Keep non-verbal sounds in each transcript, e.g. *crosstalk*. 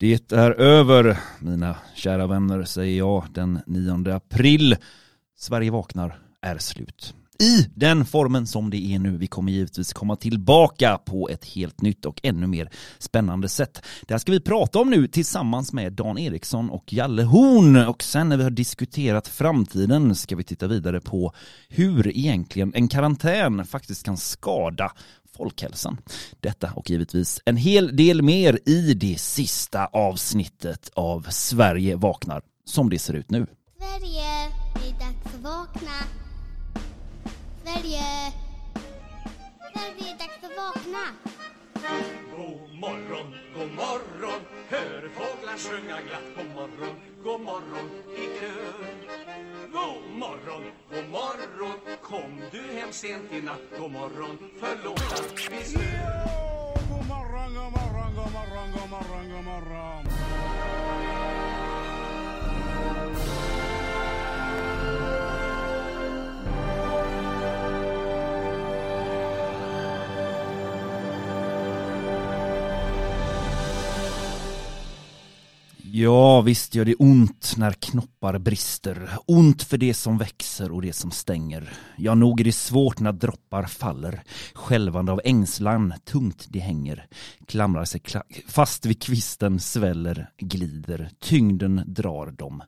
Det är över, mina kära vänner, säger jag den 9 april. Sverige vaknar är slut. I den formen som det är nu. Vi kommer givetvis komma tillbaka på ett helt nytt och ännu mer spännande sätt. Det här ska vi prata om nu tillsammans med Dan Eriksson och Jalle Horn. Och sen när vi har diskuterat framtiden ska vi titta vidare på hur egentligen en karantän faktiskt kan skada folkhälsan. Detta och givetvis en hel del mer i det sista avsnittet av Sverige vaknar som det ser ut nu. Sverige, det är dags att vakna. Sverige. Sverige, det är dags att vakna. God morgon, god morgon, hör fåglar sjunga glatt. God morgon, god morgon i kör. God morgon, god morgon, kom du hem sent i natt. God morgon, förlåt att vi stör. God morgon, god morgon, god morgon, god morgon, god morgon. Ja, visst gör det ont när knoppar brister. Ont för det som växer och det som stänger. Ja, nog är det svårt när droppar faller. Skälvande av ängslan, tungt det hänger. Klamrar sig kla fast vid kvisten, sväller, glider. Tyngden drar dem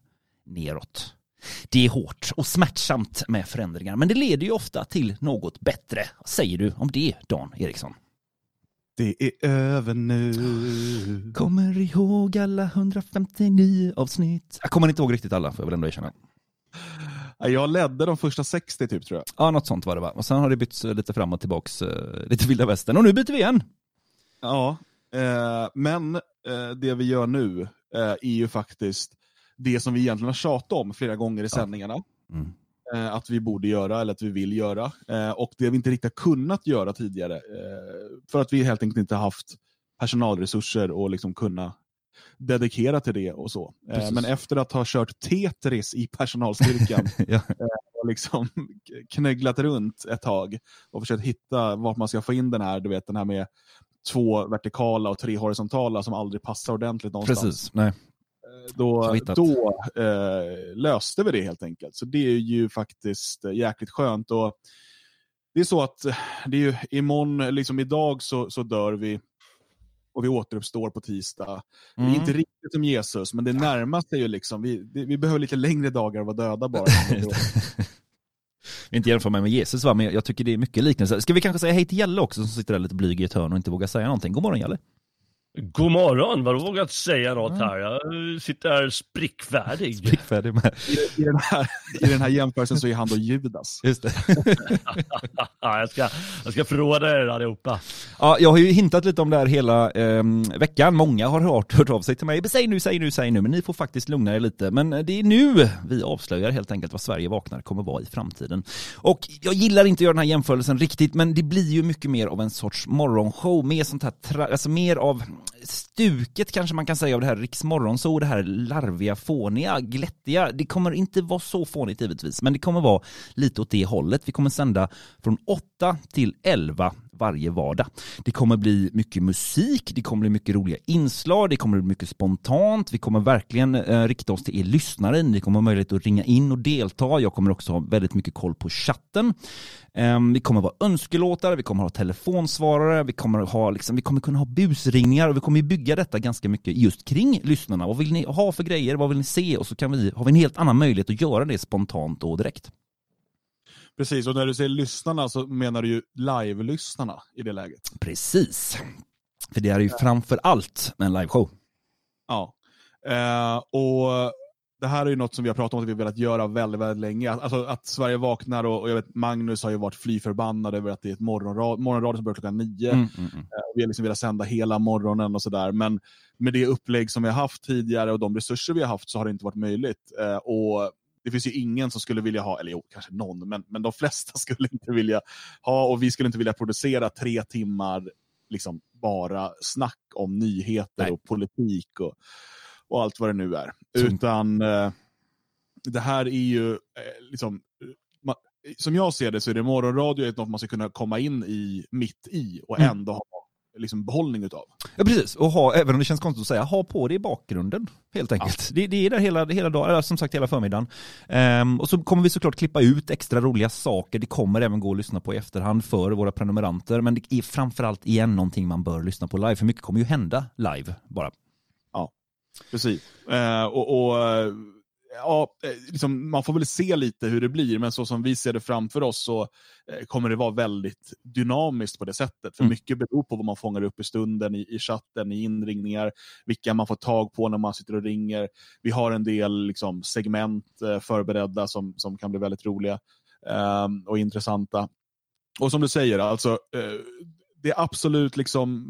neråt. Det är hårt och smärtsamt med förändringar, men det leder ju ofta till något bättre. Vad säger du om det, Dan Eriksson? Det är över nu. Kommer ihåg alla 159 avsnitt. Jag kommer inte ihåg riktigt alla, får jag väl ändå erkänna. Jag ledde de första 60 typ tror jag. Ja, något sånt var det va. Och sen har det bytts eh, lite fram och tillbaks, eh, lite vilda västern. Och nu byter vi igen. Ja, eh, men eh, det vi gör nu eh, är ju faktiskt det som vi egentligen har tjatat om flera gånger i sändningarna. Mm. Eh, att vi borde göra eller att vi vill göra. Eh, och det vi inte riktigt har kunnat göra tidigare. Eh, för att vi helt enkelt inte haft personalresurser och liksom kunna dedikera till det och så. Eh, men efter att ha kört Tetris i personalstyrkan *laughs* ja. och liksom knögglat runt ett tag och försökt hitta vart man ska få in den här, du vet den här med två vertikala och tre horisontala som aldrig passar ordentligt någonstans. Precis, nej. Då, då eh, löste vi det helt enkelt. Så det är ju faktiskt eh, jäkligt skönt. Och det är så att det är ju imorgon, liksom idag så, så dör vi och vi återuppstår på tisdag. Mm. är inte riktigt som Jesus, men det närmaste är ju liksom, vi, det, vi behöver lite längre dagar att vara döda bara. *laughs* Vi inte jämför mig med Jesus va, men jag tycker det är mycket liknelse. Ska vi kanske säga hej till Jalle också som sitter där lite blyg i ett hörn och inte vågar säga någonting. God morgon Jalle. God morgon, vadå vågat säga något här? Jag sitter här sprickfärdig. Blickfärdig med. I, den här, I den här jämförelsen så är han då Judas. Just det. *laughs* ja, jag, ska, jag ska förråda er allihopa. Ja, jag har ju hintat lite om det här hela ehm, veckan. Många har hört, hört av sig till mig. Säg nu, säg nu, säg nu. Men ni får faktiskt lugna er lite. Men det är nu vi avslöjar helt enkelt vad Sverige vaknar kommer vara i framtiden. Och jag gillar inte att göra den här jämförelsen riktigt, men det blir ju mycket mer av en sorts morgonshow. Mer sånt här, alltså mer av stuket kanske man kan säga av det här riksmorgonso, det här larviga, fåniga, glättiga. Det kommer inte vara så fånigt givetvis, men det kommer vara lite åt det hållet. Vi kommer sända från 8 till 11 varje vardag. Det kommer bli mycket musik, det kommer bli mycket roliga inslag, det kommer bli mycket spontant, vi kommer verkligen eh, rikta oss till er lyssnare, ni kommer ha möjlighet att ringa in och delta, jag kommer också ha väldigt mycket koll på chatten. Eh, vi kommer vara önskelåtar, vi kommer ha telefonsvarare, vi kommer, ha, liksom, vi kommer kunna ha busringningar och vi kommer bygga detta ganska mycket just kring lyssnarna. Vad vill ni ha för grejer, vad vill ni se? Och så kan vi, har vi en helt annan möjlighet att göra det spontant och direkt. Precis, och när du säger lyssnarna så menar du ju live-lyssnarna i det läget. Precis. För det är ju framför allt en liveshow. Ja. Eh, och det här är ju något som vi har pratat om att vi har velat göra väldigt, väldigt länge. Alltså att Sverige vaknar och, och jag vet Magnus har ju varit fly förbannad över att det är ett morgonradio, morgonradio som börjar klockan nio. Mm, mm, mm. Eh, Vi har liksom velat sända hela morgonen och sådär. Men med det upplägg som vi har haft tidigare och de resurser vi har haft så har det inte varit möjligt. Eh, och det finns ju ingen som skulle vilja ha, eller jo, kanske någon, men, men de flesta *laughs* skulle inte vilja ha och vi skulle inte vilja producera tre timmar liksom bara snack om nyheter Nej. och politik och, och allt vad det nu är. Som- Utan eh, det här är ju eh, liksom eh, ma- som jag ser det så är det morgonradio är något man ska kunna komma in i mitt i och Mm. ändå ha liksom behållning utav. Ja precis, och ha, även om det känns konstigt att säga, ha på det i bakgrunden helt enkelt. Det, det är där hela, hela dagen, eller som sagt hela förmiddagen. Ehm, och så kommer vi såklart klippa ut extra roliga saker, det kommer även gå att lyssna på i efterhand för våra prenumeranter, men det är framförallt igen någonting man bör lyssna på live, för mycket kommer ju hända live bara. Precis. Eh, och, och ja, eh, liksom, man får väl se lite hur det blir, men så som vi ser det framför oss så eh, kommer det vara väldigt dynamiskt på det sättet. För Mm. mycket beror på vad man fångar upp i stunden, i, i chatten, i inringningar, vilka man får tag på när man sitter och ringer. Vi har en del liksom, segment eh, förberedda som, som kan bli väldigt roliga eh, och intressanta. Och som du säger, alltså eh, det absolut liksom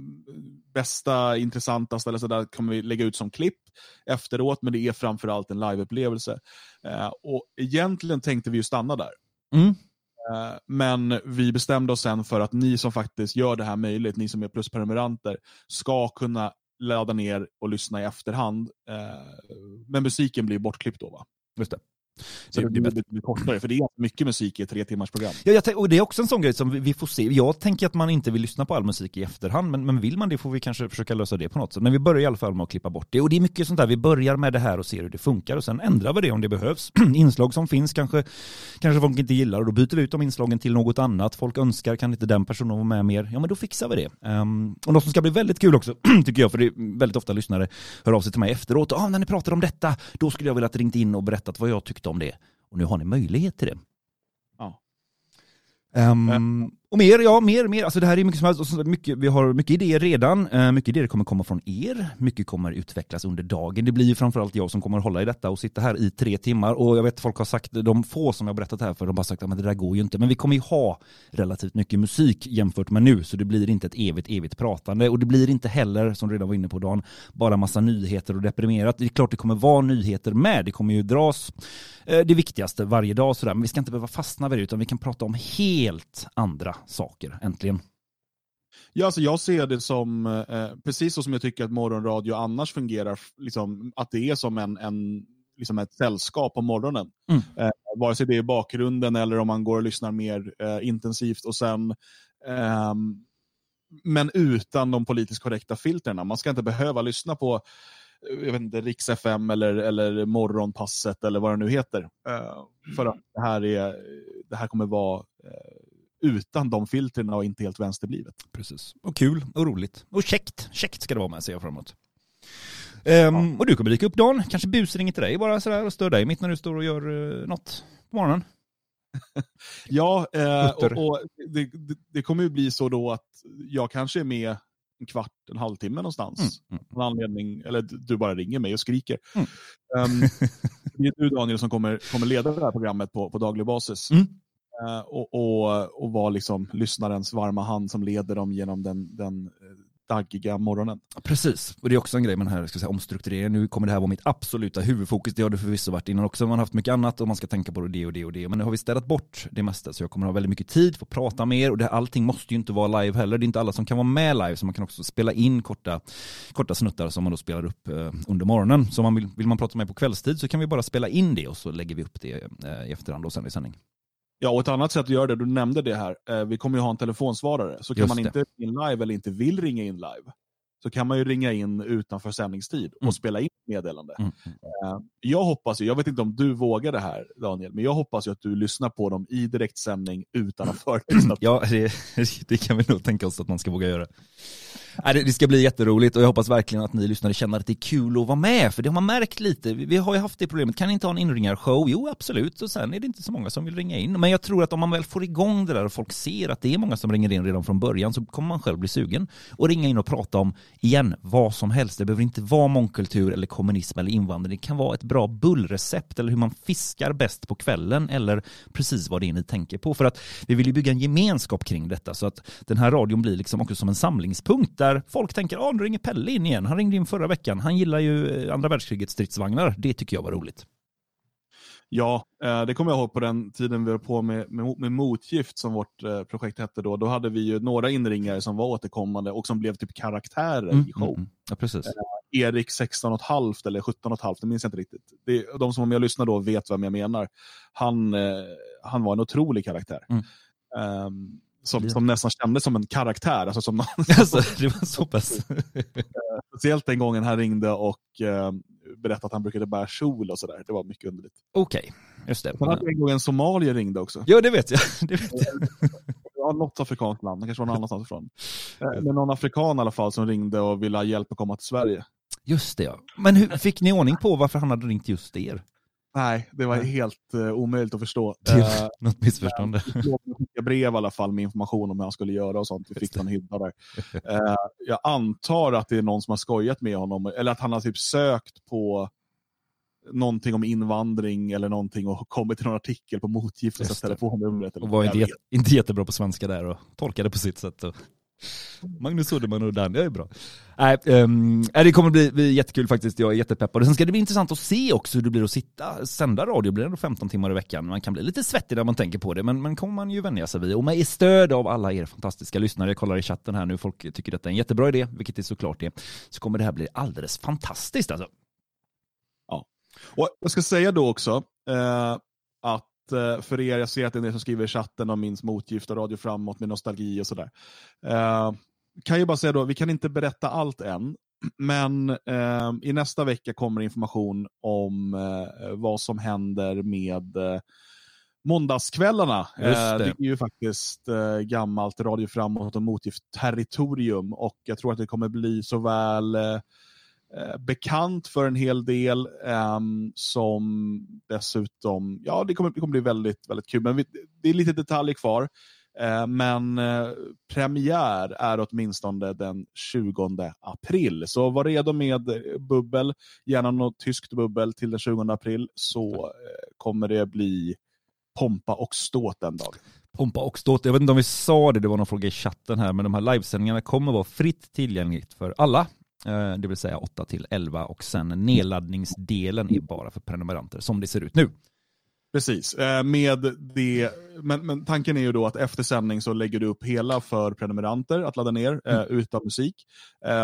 bästa, intressantaste eller så där kommer vi lägga ut som klipp efteråt, men det är framförallt en liveupplevelse. Eh, och egentligen tänkte vi ju stanna där. Mm. Eh, men vi bestämde oss sen för att ni som faktiskt gör det här möjligt, ni som är plusprenumeranter, ska kunna ladda ner och lyssna i efterhand. Eh, men musiken blir bortklippt då va? Just det. Så Det- det, det är blir bäst. betydligt kortare, för det är mycket musik i ett tre timmars program. Ja, och det är också en sån grej som vi- får se. Jag tänker att man inte vill lyssna på all musik i efterhand, men, men vill man det får vi kanske försöka lösa det på något sätt. Men vi börjar i alla fall med att klippa bort det. Och det är mycket sånt där, vi börjar med det här och ser hur det funkar och sen ändrar vi det om det behövs. *clears throat* Inslag som finns kanske, kanske folk inte gillar och då byter vi ut de inslagen till något annat. Folk önskar, kan inte den personen vara med mer? Ja men då fixar vi det. Ehm, och något som ska bli väldigt kul också, *clears throat* tycker jag, för det är väldigt ofta lyssnare hör av sig till mig efteråt. Ah, när ni pratar om detta, då skulle jag vilja att ringt in och berättat vad jag tyckte om det. Och nu har ni möjlighet till det. Ja. Ehm, och mer, ja mer, mer. Alltså det här är mycket som helst. Och så mycket, vi har mycket idéer redan. Eh, mycket idéer kommer komma från er. Mycket kommer utvecklas under dagen. Det blir ju framförallt jag som kommer hålla i detta och sitta här i tre timmar. Och jag vet att folk har sagt, de få som jag har berättat här för, de har sagt att det där går ju inte. Men vi kommer ju ha relativt mycket musik jämfört med nu. Så det blir inte ett evigt, evigt pratande. Och det blir inte heller, som du redan var inne på Dan, bara massa nyheter och deprimerat. Det är klart det kommer vara nyheter med. Det kommer ju dras eh, det viktigaste varje dag. Sådär. Men vi ska inte behöva fastna vid det, utan vi kan prata om helt andra saker, äntligen. Ja, alltså jag ser det som, eh, precis så som jag tycker att morgonradio annars fungerar, liksom, att det är som en, en, liksom ett sällskap på morgonen. Mm. Eh, vare sig det är i bakgrunden eller om man går och lyssnar mer eh, intensivt. och sen ehm, Men utan de politiskt korrekta filterna. Man ska inte behöva lyssna på eh, jag vet inte, Riks FM eller, eller Morgonpasset eller vad det nu heter. Eh, för att det här, är, det här kommer vara eh, utan de filterna och inte helt vänsterblivet. Precis. Och kul och roligt. Och käckt. Käckt ska det vara med, ser jag fram emot. Ehm, Och du kommer dyka upp Dan, kanske bus ringer till dig bara sådär och stör dig mitt när du står och gör uh, något på morgonen. *laughs* Ja, eh, och, och det, det, det kommer ju bli så då att jag kanske är med en kvart, en halvtimme någonstans. Mm. Någon anledning, eller du bara ringer mig och skriker. Mm. Ehm, *laughs* det är du Daniel som kommer, kommer leda det här programmet på, på daglig basis. Mm. Eh, och, och, och vara liksom lyssnarens varma hand som leder dem genom den, den eh, daggiga morgonen. Precis, och det är också en grej med den här ska säga, omstruktureringen. Nu kommer det här vara mitt absoluta huvudfokus. Det har det förvisso varit innan också. Man har haft mycket annat och man ska tänka på det och det och det. Men nu har vi städat bort det mesta så jag kommer ha väldigt mycket tid för att prata med er. Och det, allting måste ju inte vara live heller. Det är inte alla som kan vara med live så man kan också spela in korta, korta snuttar som man då spelar upp eh, under morgonen. Så man vill, vill man prata med mig på kvällstid så kan vi bara spela in det och så lägger vi upp det eh, i efterhand och sen i sändning. Ja, och ett annat sätt att göra det, du nämnde det här, eh, vi kommer ju ha en telefonsvarare. Så kan Just man det. inte ringa in live eller inte vill ringa in live, så kan man ju ringa in utanför sändningstid och Mm. spela in meddelande. Mm. Eh, jag hoppas ju, jag vet inte om du vågar det här Daniel, men jag hoppas ju att du lyssnar på dem i direktsändning utan att *clears throat* förlyssna. Ja, det, det kan vi nog tänka oss att man ska våga göra. Det, ska bli jätteroligt och jag hoppas verkligen att ni lyssnare känner att det är kul att vara med, för det har man märkt lite. Vi, vi har ju haft det problemet, kan ni inte ha en inringarshow? Jo, absolut, och sen är det inte så många som vill ringa in. Men jag tror att om man väl får igång det där och folk ser att det är många som ringer in redan från början så kommer man själv bli sugen och ringa in och prata om, igen, vad som helst. Det behöver inte vara mångkultur eller kommunism eller invandring. Det kan vara ett bra bullrecept eller hur man fiskar bäst på kvällen eller precis vad det är ni tänker på. För att vi vill ju bygga en gemenskap kring detta så att den här radion blir liksom också som en samlingspunkt där folk tänker, ja nu ringer Pelle in igen, han ringde in förra veckan, han gillar ju eh, andra världskrigets stridsvagnar, det tycker jag var roligt. Ja, eh, det kommer jag ihåg på den tiden vi höll på med, med, med Motgift som vårt eh, projekt hette då. Då hade vi ju några inringare som var återkommande och som blev typ karaktärer i show. mm. Ja, precis. Erik 16,5 eller 17,5, det minns jag inte riktigt. Det, de som med och lyssnade då vet vem jag menar. Han, eh, han var en otrolig karaktär. Mm. Ehm, som, som nästan kändes som en karaktär. Alltså som, *laughs* Alltså, det var så pass. *laughs* speciellt den gången han ringde och eh, berättade att han brukade bära kjol och sådär. Det var mycket underligt. Okej, just det. Sen hade en gång en somalier ringde också. Ja, det vet jag. *laughs* Det vet jag. Ja, något afrikanskt land, det kanske var någon annanstans ifrån. Eh, Men någon afrikan i alla fall som ringde och ville ha hjälp att komma till Sverige. Just det, ja. Men hur fick ni ordning på varför han hade ringt just er? Nej, det var helt uh, omöjligt att förstå. Är Eh, *laughs* något missförstånd. Jag brev i alla fall med information om hur han skulle göra och sånt. Vi fick någon hydda där. *laughs* Eh, jag antar att det är någon som har skojat med honom, eller att han har typ sökt på någonting om invandring eller någonting och kommit till någon artikel på motgiftes Just det. telefonnumret. Och var inte, jätte, inte jättebra på svenska där och tolkade på sitt sätt. Och... Magnus Söderman och Dan, det är bra. Nej, ehm, det kommer bli, bli jättekul faktiskt, jag är jättepeppad. Sen ska det bli intressant att se också hur det blir att sitta, sända radio, blir ändå 15 timmar i veckan. Man kan bli lite svettig när man tänker på det, men, men kommer man ju vänja sig vid. Och med stöd av alla er fantastiska lyssnare, jag kollar i chatten här nu, folk tycker detta är en jättebra idé, vilket det såklart är, så kommer det här bli alldeles fantastiskt alltså. Och jag ska säga då också eh, att för er, jag ser att det är ni som skriver i chatten om minns motgift och Radio Framåt med nostalgi och sådär. Eh, kan ju bara säga då, vi kan inte berätta allt än, *clears throat* men eh, i nästa vecka kommer information om eh, vad som händer med eh, måndagskvällarna. Eh, det. det är ju faktiskt eh, gammalt Radio Framåt och Motgift territorium och jag tror att det kommer bli såväl eh, eh, bekant för en hel del ehm, som dessutom, ja det kommer, det kommer bli väldigt, väldigt kul. Men vi, det är lite detaljer kvar. Eh, men eh, premiär är åtminstone den 20 april. Så var redo med bubbel, gärna något tyskt bubbel till den 20 april så kommer det bli pompa och ståt den dagen. Pompa och ståt. Jag vet inte om vi sa det, det var någon fråga i chatten här, men de här livesändningarna kommer vara fritt tillgängligt för alla. Eh, Det vill säga 8 till 11 och sen nedladdningsdelen är bara för prenumeranter som det ser ut nu. Precis, eh, med det, men, men tanken är ju då att efter sändning så lägger du upp hela för prenumeranter att ladda ner eh, utan musik.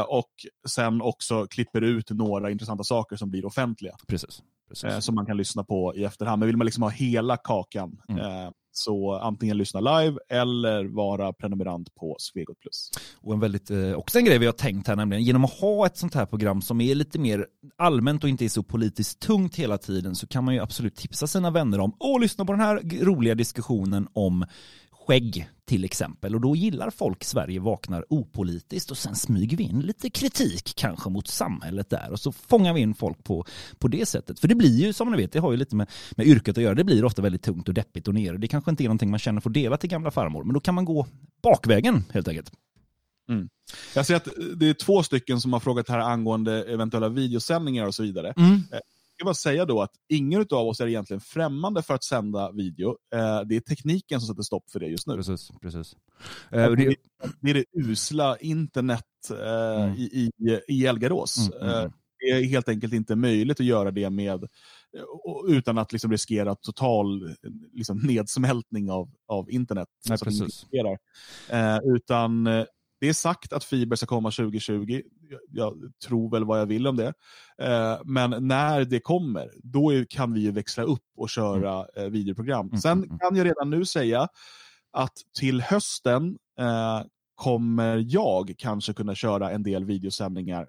Och sen också klipper ut några intressanta saker som blir offentliga. Precis. Precis. Som man kan lyssna på i efterhand. Men vill man liksom ha hela kakan Mm så antingen lyssna live eller vara prenumerant på Svegot Plus. Och en väldigt, eh, också en grej vi har tänkt här nämligen, genom att ha ett sånt här program som är lite mer allmänt och inte är så politiskt tungt hela tiden så kan man ju absolut tipsa sina vänner om, åh lyssna på den här roliga diskussionen om skägg till exempel. Och då gillar folk Sverige vaknar opolitiskt och sen smyger vi in lite kritik kanske mot samhället där och så fångar vi in folk på, på det sättet. För det blir ju som ni vet, det har ju lite med, med yrket att göra, det blir ofta väldigt tungt och deppigt och nere. Det kanske inte är någonting man känner att dela till gamla farmor, men då kan man gå bakvägen helt enkelt. Jag ser att det är två stycken som har frågat här angående eventuella videosändningar och så vidare. Mm. Vill bara säga då att ingen av oss är egentligen främmande för att sända video. Eh, det är tekniken som sätter stopp för det just nu. Precis, precis. Eh, det, är det usla internet eh, Mm. i, i, i Elgarås. Mm, mm, mm. det är helt enkelt inte möjligt att göra det med utan att liksom riskera total liksom, nedsmältning av, av internet. Nej, precis. Eh, utan det är sagt att fiber ska komma 2020. Jag, tror väl vad jag vill om det. Eh, men när det kommer, då kan vi ju växla upp och köra eh, videoprogram. Mm, Sen mm, mm. kan jag redan nu säga att till hösten eh, kommer jag kanske kunna köra en del videosändningar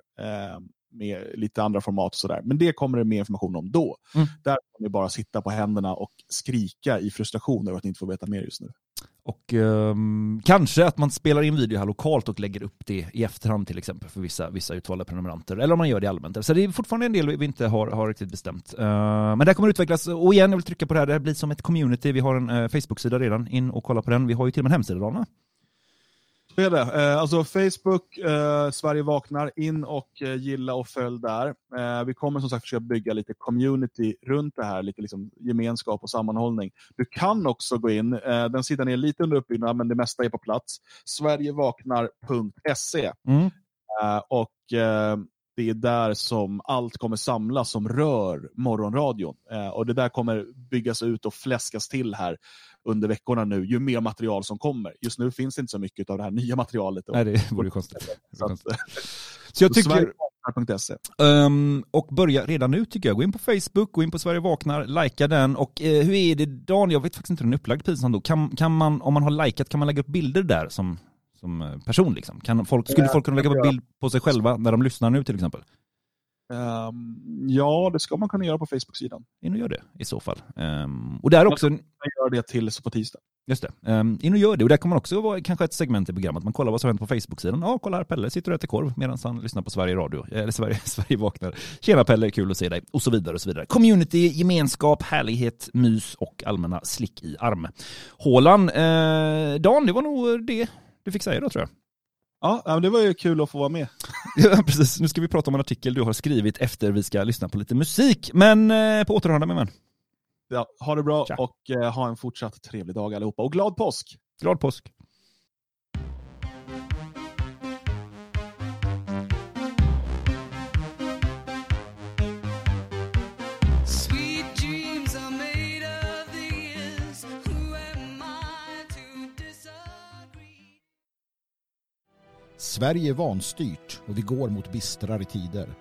med lite andra format och sådär. Men det kommer det mer information om då. Mm. Där kommer ni bara sitta på händerna och skrika i frustration över att ni inte får veta mer just nu. Och ehm, kanske att man spelar in video här lokalt och lägger upp det i efterhand till exempel för vissa, vissa utvalda prenumeranter. Eller om man gör det allmänt. Så det är fortfarande en del vi inte har, har riktigt bestämt. Eh, men det här kommer utvecklas. Och igen, jag vill trycka på det här. Det här blir som ett community. Vi har en uh, Facebook-sida redan. In och kolla på den. Vi har ju till och med en hemsida, Dana. Så är det. Eh, alltså Facebook, eh, Sverige vaknar, in och eh, gilla och följ där. Eh, vi kommer som sagt försöka bygga lite community runt det här, lite liksom gemenskap och sammanhållning. Du kan också gå in, eh, den sidan är lite under uppbyggnad men det mesta är på plats, sverigevaknar.se. Mm. Och det är där som allt kommer samlas som rör morgonradion. Eh, och det där kommer byggas ut och fläskas till här under veckorna nu, ju mer material som kommer. Just nu finns det inte så mycket av det här nya materialet. Nej, det vore konstigt. Så att. Så jag tycker... Um, och börja redan nu tycker jag. Gå in på Facebook, gå in på Sverige Vaknar, likea den. Och eh, hur är det Dan? Jag vet faktiskt inte hur den är upplagd Pinsamt då. Kan, kan man, om man har likat, kan man lägga upp bilder där som, som eh, person liksom? Kan folk, skulle folk kunna lägga upp bild på sig själva när de lyssnar nu till exempel? Ehm, ja, det ska man kunna göra på Facebook-sidan. In och gör det i så fall. Um, och där också, Man gör det till på tisdag. just det, um, in och gör det. Och där kommer man också vara kanske ett segment i programmet. Man kollar vad som händer på Facebook-sidan. Ja, kolla här Pelle sitter och äter korv medan han lyssnar på Sverige Radio. Eller Sverige, *laughs* Sverige vaknar. Tjena Pelle, kul att se dig. Och så vidare och så vidare. Community, gemenskap, härlighet, mys och allmänna slick i armhålan. Eh, Dan, det var nog det du fick säga då tror jag. Ja, det var ju kul att få vara med. *laughs* Ja, precis. Nu ska vi prata om en artikel du har skrivit efter vi ska lyssna på lite musik. Men eh, på återhörande min vän. Ja, ha det bra Tja. och eh, ha en fortsatt trevlig dag allihopa. Och glad påsk! Glad påsk. Sverige är vanstyrt och vi går mot bistrare tider.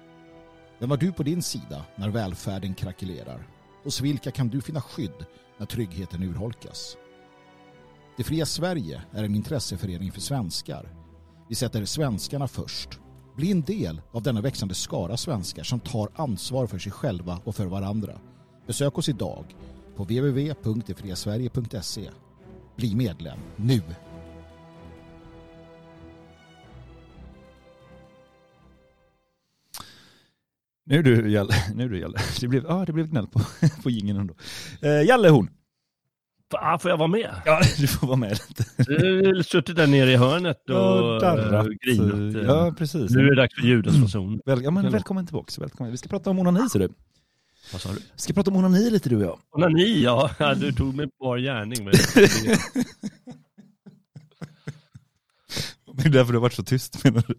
Vem har du på din sida när välfärden krackelerar? Hos vilka kan du finna skydd när tryggheten urholkas? Det fria Sverige är en intresseförening för svenskar. Vi sätter svenskarna först. Bli en del av denna växande skara svenskar som tar ansvar för sig själva och för varandra. Besök oss idag på www.detfriasverige.se. Bli medlem nu! Nu du Jalle, nu du Jalle. *laughs* Det blev, ah, det blev gnäll på, *laughs* på jingeln ändå. Eh, Jalle hon. Ah, får jag vara med? Ja, *laughs* du får vara med lite. Du har suttit där nere i hörnet och darrat. eh, grinat. eh. Ja, precis. Nu är det dags för Judas fason. Väl, ja, men välkommen tillbaka. Välkommen. Vi ska prata om onani ser du. Vad sa du? Vi ska prata om onani lite du och jag. Onani, ja. Ja, Du tog mig på bar gärning. Men... Det är därför du har varit så tyst menar du?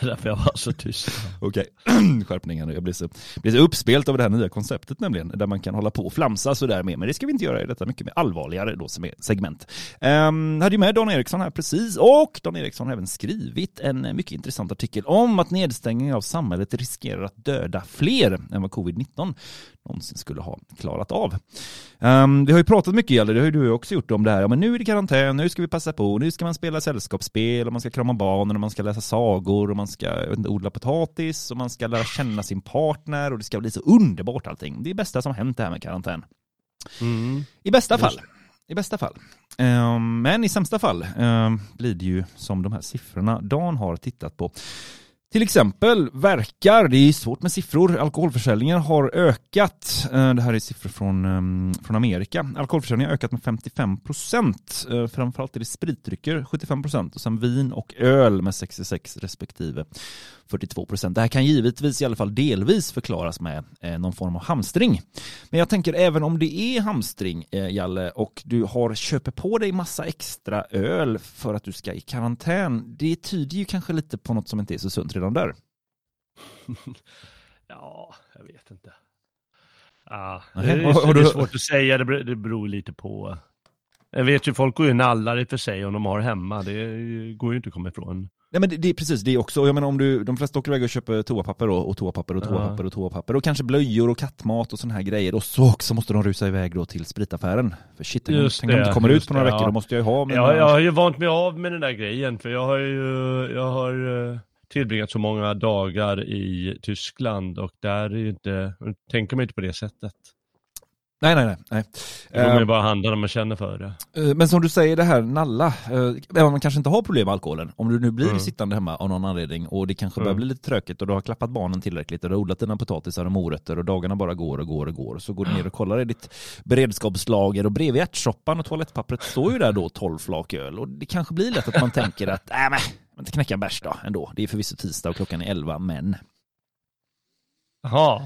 *laughs* Därför jag var så tyst. Okej, *clears throat* skärpning här nu. Jag blir så, blir så uppspelt av det här nya konceptet nämligen, där man kan hålla på och flamsa sådär med. Men det ska vi inte göra i detta mycket mer allvarligare då som är segment. Um, hade ju med Dan Eriksson här precis, och Dan Eriksson har även skrivit en mycket intressant artikel om att nedstängningen av samhället riskerar att döda fler än vad covid-19 någonsin skulle ha klarat av. Um, vi har ju pratat mycket, Jalle, det har ju du också gjort om det här. Ja, men nu är det karantän, nu ska vi passa på, nu ska man spela sällskapsspel, och man ska krama barnen, och man ska läsa sagor, och man ska inte, odla potatis, och man ska lära känna sin partner, och det ska bli så underbart allting. Det är det bästa som hänt det här med karantän. Mm. I bästa fall. I bästa fall. Ehm, men i sämsta fall ehm, blir det ju som de här siffrorna Dan har tittat på. Till exempel verkar, det är svårt med siffror, alkoholförsäljningen har ökat. Eh, det här är siffror från, ehm, från Amerika. Alkoholförsäljningen har ökat med 55 procent. Eh, framförallt är det spritdrycker 75 procent och sen vin och öl med 66 respektive 42 procent. Det här kan givetvis i alla fall delvis förklaras med eh, någon form av hamstring. Men jag tänker även om det är hamstring, eh, Jalle, och du har köper på dig massa extra öl för att du ska i karantän, det tyder ju kanske lite på något som inte är så sunt redan där. *laughs* Ja, jag vet inte. Ah, det, är, det är svårt att säga, det beror, det beror lite på. Jag vet ju, folk går ju nallar i och för sig om de har hemma. Det går ju inte att komma ifrån. Nej men det, det är precis det också, Och jag menar om du, de flesta åker iväg och köper toapapper och, och toapapper och Ja. toapapper och toapapper och kanske blöjor och kattmat och sådana här grejer och så också måste de rusa iväg då till spritaffären. För shit, tänk om- det, inte kommer ut på några det, veckor, ja. då måste jag ju ha mina... Jag, jag har ju vant mig av med den där grejen, för jag har ju jag har eh, tillbringat så många dagar i Tyskland och där är ju inte, tänker man inte på det sättet. Nej nej nej. nej. Då får man ju Eh, bara handla när man känner för det. Eh, Men som du säger det här nalla, eh, även om man kanske inte har problem med alkoholen, om du nu blir Mm. sittande hemma av någon anledning och det kanske börjar Mm. bli lite tråkigt och du har klappat barnen tillräckligt och du har odlat dina potatisar och morötter och dagarna bara går och går och går så går du ner och kollar i ditt beredskapslager och bredvid ärtsoppan och toalettpappret står ju där då 12 flak öl och det kanske blir lätt att man tänker att nej men, jag inte knäcka en bärs då ändå. Det är förvisso tisdag och klockan är 11 men Jaha.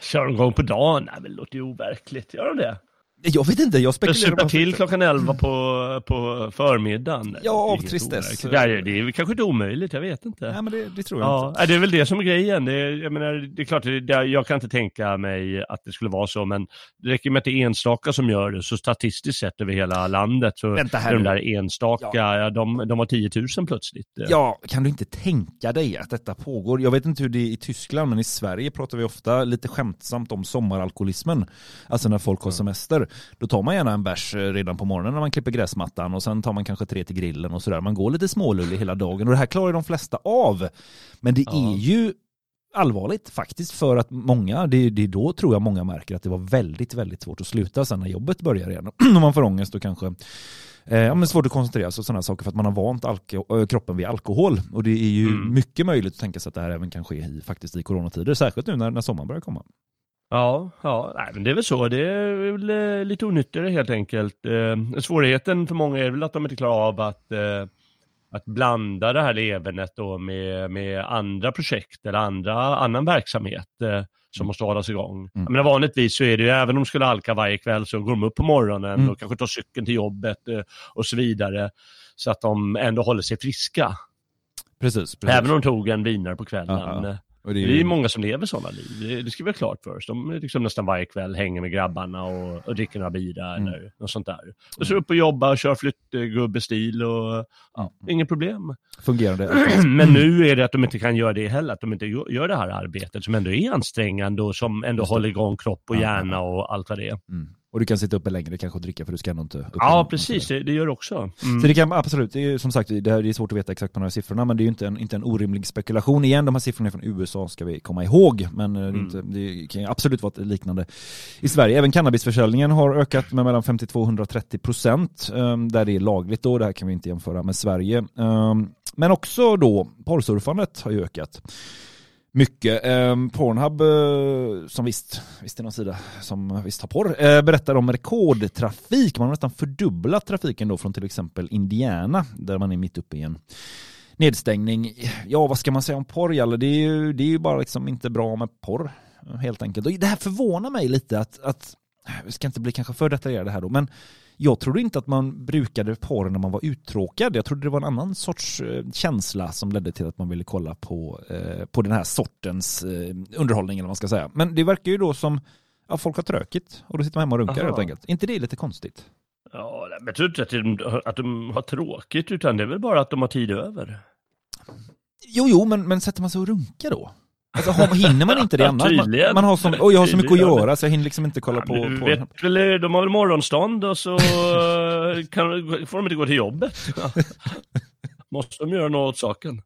Kör en gång på dagen? Nej men det låter ju overkligt. Gör de det? Jag vet inte, jag spekulerar supa till klockan 11 på, på förmiddagen. Ja, av Det är tristess. Nej, det är kanske inte omöjligt, jag vet inte. Nej men det, det tror jag Ja, inte. det är väl det som är grejen. Det jag, menar, det är klart, det, jag kan inte tänka mig att det skulle vara så, men det räcker med att det är enstaka som gör det, så statistiskt sett över hela landet så Vänta här är de där enstaka, ja. de, de har 10 000 plötsligt. Ja, kan du inte tänka dig att detta pågår? Jag vet inte hur det är i Tyskland, men i Sverige pratar vi ofta lite skämtsamt om sommaralkoholismen. Alltså när folk har semester. Då tar man gärna en bärs eh, redan på morgonen när man klipper gräsmattan och sen tar man kanske tre till grillen och sådär. Man går lite smålullig hela dagen och det här klarar de flesta av. Men det är ju allvarligt faktiskt för att många, det, det är då tror jag många märker att det var väldigt, väldigt svårt att sluta sen när jobbet börjar igen. *clears throat* Om man får ångest och kanske Eh, ja, men svårt att koncentrera sig och sådana saker för att man har vant alko- äh, kroppen vid alkohol. Och det är ju Mm. mycket möjligt att tänka sig att det här även kan ske i, faktiskt i coronatider, särskilt nu när, när sommaren börjar komma. Ja, ja nej, men det är väl så. Det är väl eh, lite onyttigare helt enkelt. Eh, svårigheten för många är väl att de inte klarar av att, eh, att blanda det här levernet då med, med andra projekt eller andra, annan verksamhet som måste hållas igång. Mm. Menar, vanligtvis så är det ju, även om de skulle alka varje kväll så går de upp på morgonen Mm. och kanske tar cykeln till jobbet och så vidare. Så att de ändå håller sig friska. Precis. precis. Även om de tog en vinare på kvällen. Ja, ja. Och det det är är ju ju, många som lever sådana liv. Det, det ska vi ha klart för oss. De är liksom nästan varje kväll hänger med grabbarna och, och dricker några bira Mm. eller något sånt där. Och så upp och jobba och kör flyttgubbestil och ja, inget problem. fungerande. *clears throat* Men nu är det att de inte kan göra det heller, att de inte gör det här arbetet som ändå är ansträngande och som ändå det. håller igång kropp och hjärna och allt vad det är. Mm. Och du kan sitta uppe längre kanske och dricka för du ska ändå inte Ja, precis. Det, det gör det också. Så Mm. det kan absolut, det är som sagt, det här är svårt att veta exakt på de här siffrorna, men det är ju inte en, inte en orimlig spekulation. Igen, de här siffrorna är från USA ska vi komma ihåg, men eh, det, Mm. inte, det kan absolut vara liknande i Sverige. Även cannabisförsäljningen har ökat med mellan 52 och 130 procent, um, där det är lagligt då, det här kan vi inte jämföra med Sverige. Um, men också då, porrsurfandet har ju ökat. Mycket. Eh, Pornhub, eh, som visst, visst är någon sida som visst har porr, eh, berättar om rekordtrafik. Man har nästan fördubblat trafiken då från till exempel Indiana, där man är mitt uppe i en nedstängning. Ja, vad ska man säga om porr, Jalle? Det är ju, det är ju bara liksom inte bra med porr, helt enkelt. Och det här förvånar mig lite att, att vi ska inte bli kanske för detaljerade här då, men jag trodde inte att man brukade porr när man var uttråkad. Jag trodde det var en annan sorts eh, känsla som ledde till att man ville kolla på, eh, på den här sortens eh, underhållning eller vad man ska säga. Men det verkar ju då som ja, folk har trökigt och då sitter man hemma och runkar Aha. helt enkelt. inte det lite konstigt? Ja, men jag tror inte att de, att de har tråkigt, utan det är väl bara att de har tid över. Jo, jo, men, men sätter man sig och runkar då? Alltså hinner man inte det annars? Man, man har som, och jag har så mycket att göra så jag hinner liksom inte kolla Ja, på... på vet, väl, de har väl morgonstånd och så *laughs* eh, kan, får de inte gå till jobbet. *laughs* Måste de göra något åt saken.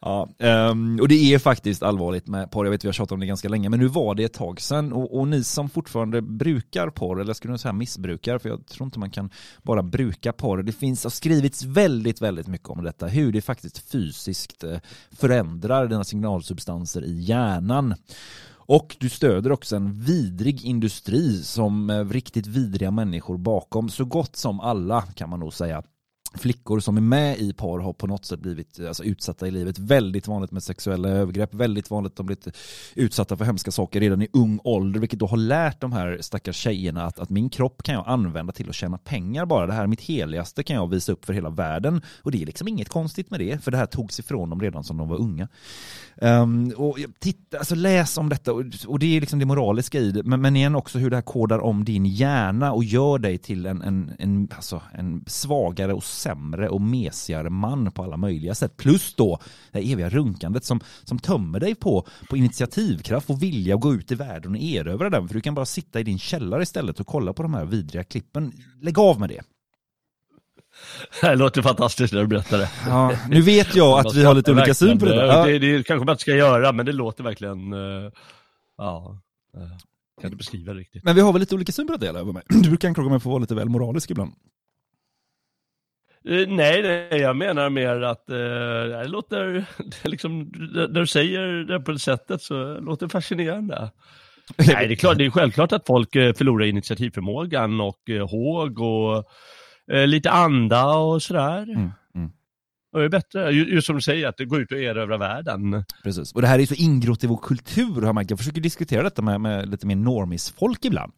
Ja, ehm, och det är faktiskt allvarligt med porr. Jag vet vi har tjatat om det ganska länge, men nu var det ett tag sedan. Och, och ni som fortfarande brukar porr, eller skulle jag säga missbrukar, för jag tror inte man kan bara bruka porr. Det finns, har skrivits väldigt, väldigt mycket om detta, hur det faktiskt fysiskt eh, förändrar dina signalsubstanser i hjärnan. Och du stöder också en vidrig industri som eh, riktigt vidriga människor bakom, så gott som alla kan man nog säga flickor som är med i par har på något sätt blivit eh, alltså, utsatta i livet. Väldigt vanligt med sexuella övergrepp, väldigt vanligt att de blivit utsatta för hemska saker redan i ung ålder, vilket då har lärt de här stackars tjejerna att, att min kropp kan jag använda till att tjäna pengar bara. Det här mitt heligaste kan jag visa upp för hela världen. Och det är liksom inget konstigt med det, för det här togs ifrån dem redan som de var unga. Um, och titta, alltså läs om detta och, och det är liksom det moraliska i det, men, men igen också hur det här kodar om din hjärna och gör dig till en, en, en, alltså en svagare och sämre och mesigare man på alla möjliga sätt. Plus då det eviga runkandet som, som tömmer dig på, på initiativkraft och vilja att gå ut i världen och erövra den, för du kan bara sitta i din källare istället och kolla på de här vidriga klippen. Lägg av med det. Det låter fantastiskt när du berättar det. Ja, nu vet jag att vi har lite olika syn på det. Ja. Det, det kanske man inte ska göra, men det låter verkligen... eh, ja, uh, kan inte beskriva det riktigt. Men vi har väl lite olika syn på det mig. Du brukar anklaga mig för att vara lite väl moralisk ibland. Eh, nej, nej, jag menar mer att eh, det låter, *laughs* liksom, när du säger det på det sättet så låter det fascinerande. *laughs* Nej, det är, klart, det är självklart att folk eh, förlorar initiativförmågan och eh, håg och eh, lite anda och sådär. Mm, mm. Och det är bättre, ju- just som du säger, att det går ut och erövra världen. Precis. Och det här är så ingrott i vår kultur. Har man. Jag försöker diskutera detta med, med lite mer normisfolk ibland.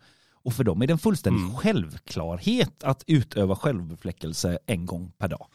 Och för dem är det en fullständig Mm. självklarhet att utöva självbefläckelse en gång per dag.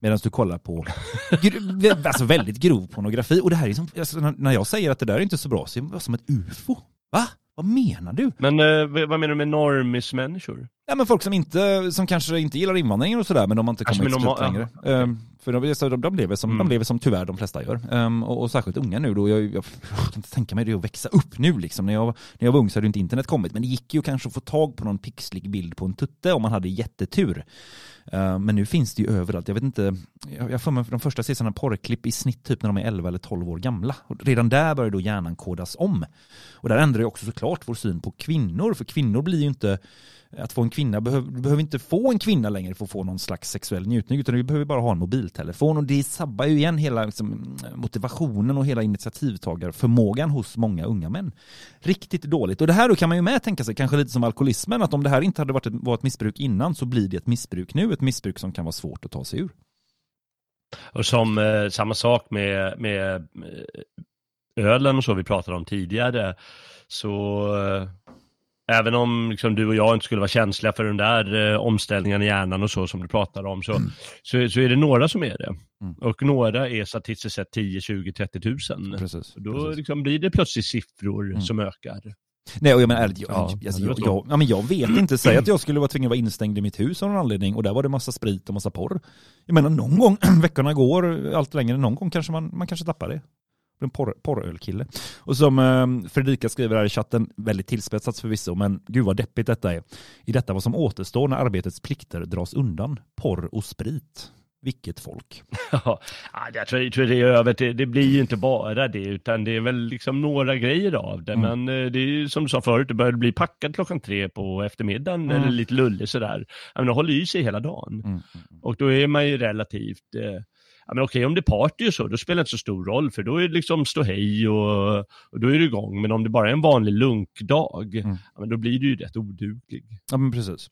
Medan du kollar på *laughs* alltså väldigt grov pornografi. Och det här är som, alltså, när- jag säger att det där är inte så bra så är det som ett ufo. Va? Vad menar du? Men eh, vad vad menar du med normismänniskor? Ja men folk som inte, som kanske inte gillar invandringen och sådär men de har inte Alltså, kommit ett de längre. Ehm, för de, så de, de, lever som, de Mm. lever som tyvärr de flesta gör. Ehm, och, och särskilt unga nu då, jag, jag, jag kan inte tänka mig det att växa upp nu liksom. När jag, när jag var ung så hade inte internet kommit men det gick ju kanske att få tag på någon pixlig bild på en tutte om man hade jättetur. Ehm, men nu finns det ju överallt, jag vet inte, jag jag får mig för de första ser porrklipp i snitt typ när de är 11 eller 12 år gamla. Och redan där börjar då hjärnan kodas om. Och där ändrar ju också såklart vår syn på kvinnor, för kvinnor blir ju inte att få en kvinna, du behöver inte få en kvinna längre för att få någon slags sexuell njutning utan du behöver bara ha en mobiltelefon och det sabbar ju igen hela liksom, motivationen och hela initiativtagarförmågan hos många unga män. Riktigt dåligt. Och det här då kan man ju med tänka sig, kanske lite som alkoholismen, att om det här inte hade varit ett, var ett missbruk innan så blir det ett missbruk nu, ett missbruk som kan vara svårt att ta sig ur. Och som eh, samma sak med, med eh, ölen och så vi pratade om tidigare. Så eh, även om liksom, du och jag inte skulle vara känsliga för den där eh, omställningen i hjärnan och så som du pratar om så, så, så är det några som är det. Mm. Och några är statistiskt sett 10, 20, 30 tusen. Precis. Då precis. liksom blir det plötsligt siffror Mm. som ökar. Nej och jag menar ärligt, jag, Ja, alltså, jag, jag, ja, men jag vet inte, säg att *clears throat* jag skulle vara tvungen att vara instängd i mitt hus av någon anledning och där var det massa sprit och massa porr. Jag menar någon gång, *clears throat* veckorna går allt längre, någon gång kanske man, man kanske tappar det. En porr, porrölkille. Och som eh, Fredrika skriver här i chatten, väldigt tillspetsat förvisso, men gud vad deppigt detta är. I detta vad som återstår när arbetets plikter dras undan, porr och sprit. Vilket folk. *laughs* Ja, jag tror, jag tror det är över till, det blir ju inte bara det, utan det är väl liksom några grejer av det. Mm. Men eh, det är ju som du sa förut, det börjar bli packat klockan tre på eftermiddagen Mm. eller lite lullig sådär. Men det håller i sig hela dagen. Mm, mm, Och då är man ju relativt, eh, ja men okej om det är party och så, då spelar det inte så stor roll, för då är det liksom ståhej och, och då är det igång. Men om det bara är en vanlig lunkdag, Mm. ja, men då blir du ju rätt oduglig. Ja men precis.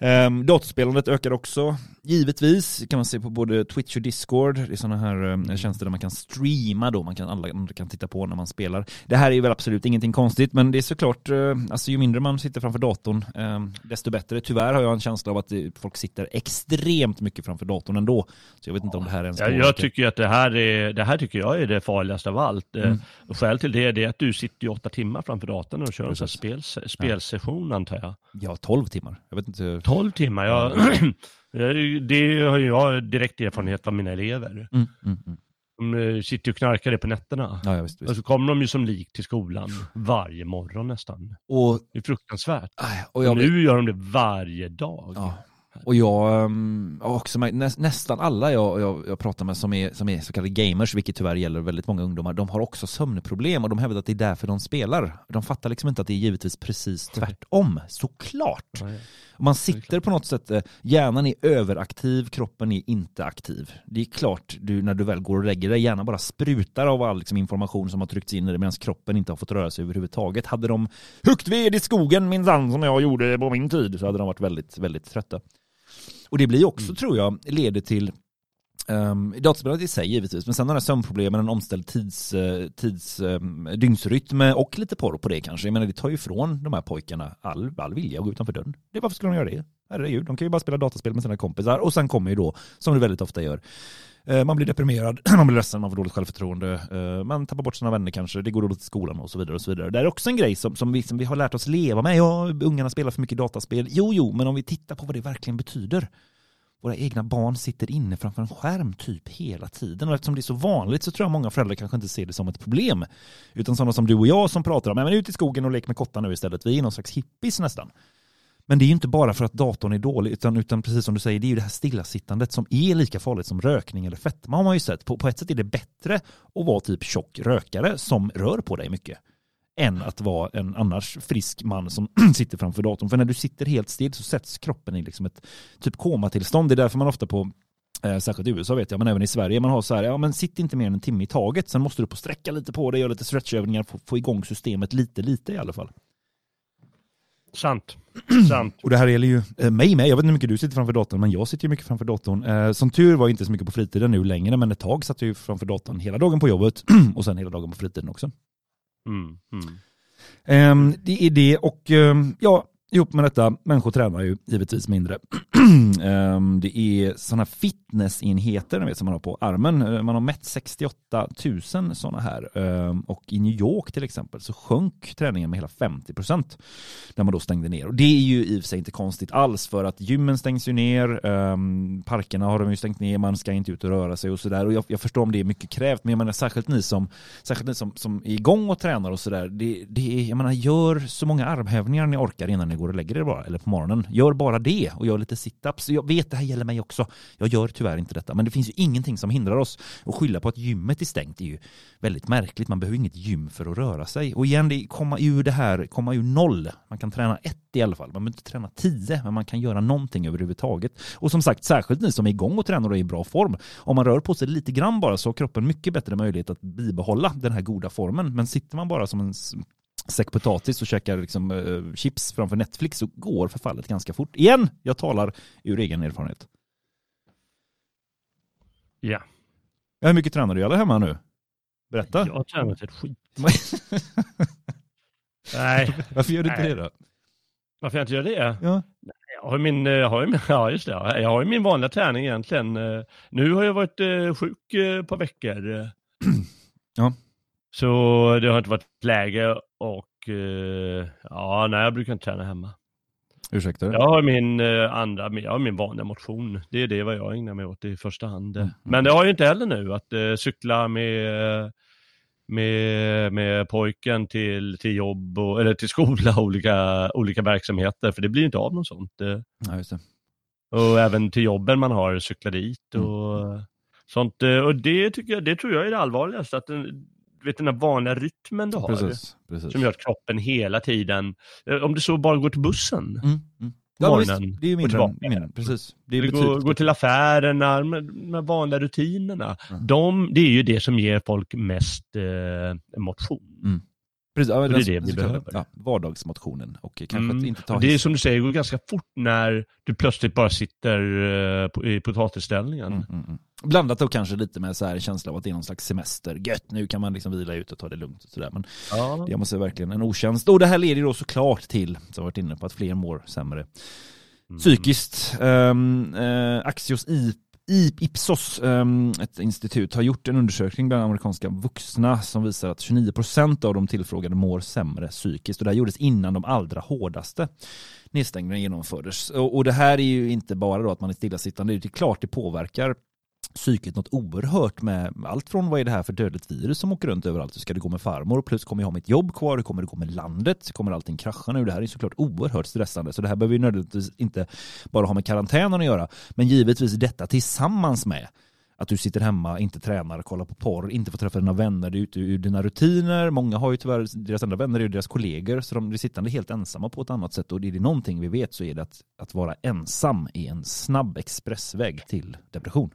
Um, datorspelandet ökar också, givetvis. kan man se på både Twitch och Discord. Det är sådana här um, tjänster där man kan streama då, man kan, alla andra kan titta på när man spelar. Det här är väl absolut ingenting konstigt, men det är såklart, uh, alltså ju mindre man sitter framför datorn, um, desto bättre. Tyvärr har jag en känsla av att det, folk sitter extremt mycket framför datorn ändå. Så jag vet inte om det här ens Jag, jag påverkar. tycker att det här, är, det här tycker jag är det farligaste av allt. Mm. Mm. Skäl till det, är att du sitter ju åtta timmar framför datorn och kör en Precis. spel, spelsession antar jag. Ja, 12 timmar. Jag vet inte. 12 timmar, ja. *clears throat* det har ju jag direkt erfarenhet av mina elever. Mm, mm, mm. De eh, sitter ju och knarkar det på nätterna. Ja, ja, visst, visst. Och så kommer de ju som lik till skolan varje morgon nästan. Och, Det är fruktansvärt. aj, och Och jag, nu gör de det varje dag. Ja. Och jag har också nästan alla jag, jag, jag pratar med som är, som är så kallade gamers, vilket tyvärr gäller väldigt många ungdomar, de har också sömnproblem och de hävdar att det är därför de spelar. De fattar liksom inte att det är givetvis precis *laughs* tvärtom, såklart. Man sitter på något sätt, eh, hjärnan är överaktiv, kroppen är inte aktiv. Det är klart, du, när du väl går och lägger dig, hjärnan bara sprutar av all liksom, information som har tryckts in i det medan kroppen inte har fått röra sig överhuvudtaget. Hade de huggit ved i skogen minsann som jag gjorde på min tid så hade de varit väldigt, väldigt trötta. Och det blir också, tror jag, leder till Um, datorspelet i sig givetvis, men sen de här sömnproblemen, en omställd tids, eh, tids um, dygnsrytm och lite porr på det kanske. Jag menar det tar ju ifrån de här pojkarna all, all vilja att gå utanför dörren. Det, varför skulle de göra det? Herregud, de kan ju bara spela dataspel med sina kompisar och sen kommer ju då, som det väldigt ofta gör, Eh, man blir deprimerad, *clears throat* man blir ledsen, man får dåligt självförtroende, eh, man tappar bort sina vänner kanske, det går dåligt i skolan och så vidare. och så vidare. Det är också en grej som, som, vi, som vi har lärt oss leva med. Ja, ungarna spelar för mycket dataspel. Jo, jo, men om vi tittar på vad det verkligen betyder våra egna barn sitter inne framför en skärm typ hela tiden och eftersom det är så vanligt så tror jag många föräldrar kanske inte ser det som ett problem utan sådana som du och jag som pratar om, "Nej, men ut i skogen och lek med kottar nu istället, vi är någon slags hippies nästan. Men det är ju inte bara för att datorn är dålig utan, utan precis som du säger, det är ju det här stillasittandet som är lika farligt som rökning eller fetma har man ju sett. På, på ett sätt är det bättre att vara typ tjock rökare som rör på dig mycket än att vara en annars frisk man som *clears throat* sitter framför datorn. För när du sitter helt still så sätts kroppen i liksom ett typ komatillstånd. Det är därför man ofta på Eh, särskilt i USA vet jag, men även i Sverige. Man har så här, ja men sitt inte mer än en timme i taget. Sen måste du på sträcka lite på dig, göra lite stretchövningar, få, få igång systemet lite, lite i alla fall. Sant. *clears throat* Sant. Och det här gäller ju eh, mig med. Jag vet inte hur mycket du sitter framför datorn, men jag sitter ju mycket framför datorn. Eh, som tur var jag inte så mycket på fritiden nu längre, men ett tag satt jag ju framför datorn hela dagen på jobbet *clears throat* och sen hela dagen på fritiden också. Mm, mm. Ehm, det är det och ehm, ja, ihop med detta, människor tränar ju givetvis mindre. *clears throat* Ehm, det är sådana fitnessenheter vet, som man har på armen. Eh, man har mätt 68 000 sådana här. Ehm, och i New York till exempel så sjönk träningen med hela 50% när man då stängde ner. Och det är ju i och för sig inte konstigt alls för att gymmen stängs ju ner, ehm, parkerna har de ju stängt ner, man ska inte ut och röra sig och sådär. Och jag, jag förstår om det är mycket krävt, men jag menar särskilt ni som, särskilt ni som, som är igång och tränar och sådär. Det, det jag menar, gör så många armhävningar ni orkar innan ni går och lägger er bara, eller på morgonen. Gör bara det och gör lite situps. Jag vet, det här gäller mig också. Jag gör tyvärr inte detta, men det finns ju ingenting som hindrar oss. att skylla på att gymmet är stängt är ju väldigt märkligt. Man behöver inget gym för att röra sig. Och igen, det är komma ur det här, komma ur noll. Man kan träna ett i alla fall. Man behöver inte träna tio, men man kan göra någonting överhuvudtaget. Och som sagt, särskilt ni som är igång och tränar och är i bra form. Om man rör på sig lite grann bara så har kroppen mycket bättre möjlighet att bibehålla den här goda formen. Men sitter man bara som en säck potatis och käkar liksom, eh, chips framför Netflix så går förfallet ganska fort. Igen, jag talar ur egen erfarenhet. Ja. Hur mycket tränar du alla hemma nu? Berätta. Jag har tränat ett skit. *laughs* Nej, Varför gör du inte Nej. det då? varför jag inte gör det? Ja. Jag har min, eh, jag har min, *laughs* ja just det, jag har min vanliga träning egentligen. Eh, Nu har jag varit eh, sjuk ett par veckor. *clears throat* Ja. Så det har inte varit läge och eh, ja, nej jag brukar inte träna hemma. Ursäkta? Jag har min eh, andra, jag har min vanliga motion. Det är det vad jag ägnar mig åt i första hand. Mm. Men det har jag inte heller nu, att eh, cykla med, med, med pojken till, till jobb och, eller till skola och olika, olika verksamheter, för det blir inte av något sånt. eh. Ja, just det. Och även till jobben man har, cykla dit och Mm. sånt. eh, Och det tycker jag, det tror jag är det allvarligaste, att den, du vet den här vanliga rytmen du har. Precis. precis. Som gör att kroppen hela tiden, eh, om du så bara går till bussen, Mm, mm. Ja, visst, morgonen det är ju mindre, mindre. Precis. Det är betydligt går, går till affärerna, med de här vanliga rutinerna. Mm. De, det är ju det som ger folk mest eh, motion. Precis, ja, det är det vi behöver. Ja, vardagsmotionen och kanske Mm. inte ta det är som du säger, det går ganska fort när du plötsligt bara sitter eh, på, i potatisställningen. Mm, mm, mm. Blandat då kanske lite med så här känsla av att det är någon slags semester. Gött, nu kan man liksom vila ut och ta det lugnt och sådär. Men Ja. det måste verkligen en otjänst. Och det här leder ju då såklart till, som varit inne på, att fler mår sämre Mm. psykiskt. Um, uh, Axios I, I, Ipsos, ehm, ett institut, har gjort en undersökning bland amerikanska vuxna som visar att 29% av de tillfrågade mår sämre psykiskt. Och det här gjordes innan de allra hårdaste nedstängningarna genomfördes. Och det här är ju inte bara då att man är stillasittande, det är klart det påverkar psyket något oerhört med allt från vad är det här för dödligt virus som åker runt överallt, hur ska det gå med farmor, plus kommer jag ha mitt jobb kvar, hur kommer det gå med landet, kommer allting krascha nu, det här är såklart oerhört stressande, så det här behöver ju nödvändigtvis inte bara ha med karantänen att göra, men givetvis detta tillsammans med att du sitter hemma, inte tränar, kollar på porr, inte får träffa dina vänner, du är ute ur dina rutiner. Många har ju tyvärr, deras enda vänner är ju deras kollegor, så de blir sittande helt ensamma på ett annat sätt. Och är det någonting vi vet så är det att, att vara ensam är en snabb expressväg till depression.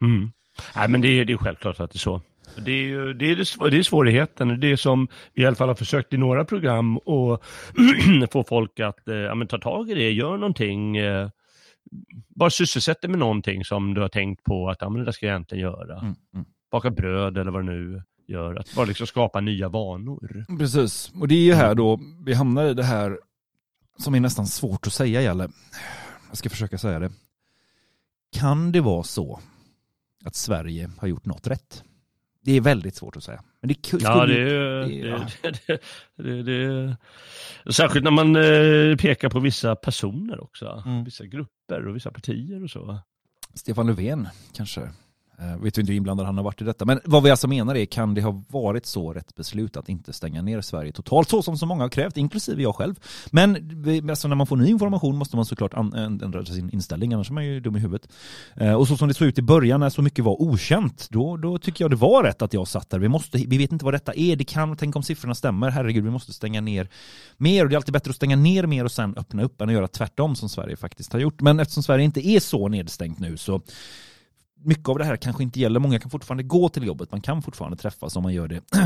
Mm. Nej, men det är, det är självklart att det är så. Det är, ju, det, är det, det är svårigheten, det är som vi i alla fall har försökt i några program och *clears throat* få folk att eh, ja, ta tag i det, gör någonting. Eh, bara sysselsätta med någonting som du har tänkt på att ja, men det där ska jag egentligen göra. Mm, mm. Baka bröd eller vad det nu gör. Att bara liksom skapa nya vanor. Precis, och det är ju här då vi hamnar i det här som är nästan svårt att säga Jalle. Jag ska försöka säga det. Kan det vara så att Sverige har gjort något rätt? Det är väldigt svårt att säga. Men det skulle Ja, det är det- det, ja. *laughs* det, det, det, det, Särskilt när man eh, pekar på vissa personer också. Mm. Vissa grupper och vissa partier och så. Stefan Löfven kanske. Eh, vet vi inte hur inblandad han har varit i detta. Men vad vi alltså menar är, kan det ha varit så rätt beslut att inte stänga ner Sverige totalt, så som så många har krävt, inklusive jag själv. Men alltså, när man får ny information måste man såklart ändra sin inställning, annars är man ju dum i huvudet. Eh, och så som det såg ut i början när så mycket var okänt, då, då tycker jag det var rätt att jag satt där. Vi, måste, vi vet inte vad detta är, det kan, tänk om siffrorna stämmer, herregud, vi måste stänga ner mer. Och det är alltid bättre att stänga ner mer och sen öppna upp än att göra tvärtom som Sverige faktiskt har gjort. Men eftersom Sverige inte är så nedstängt nu så mycket av det här kanske inte gäller. Många kan fortfarande gå till jobbet. Man kan fortfarande träffas om man gör det, *clears throat*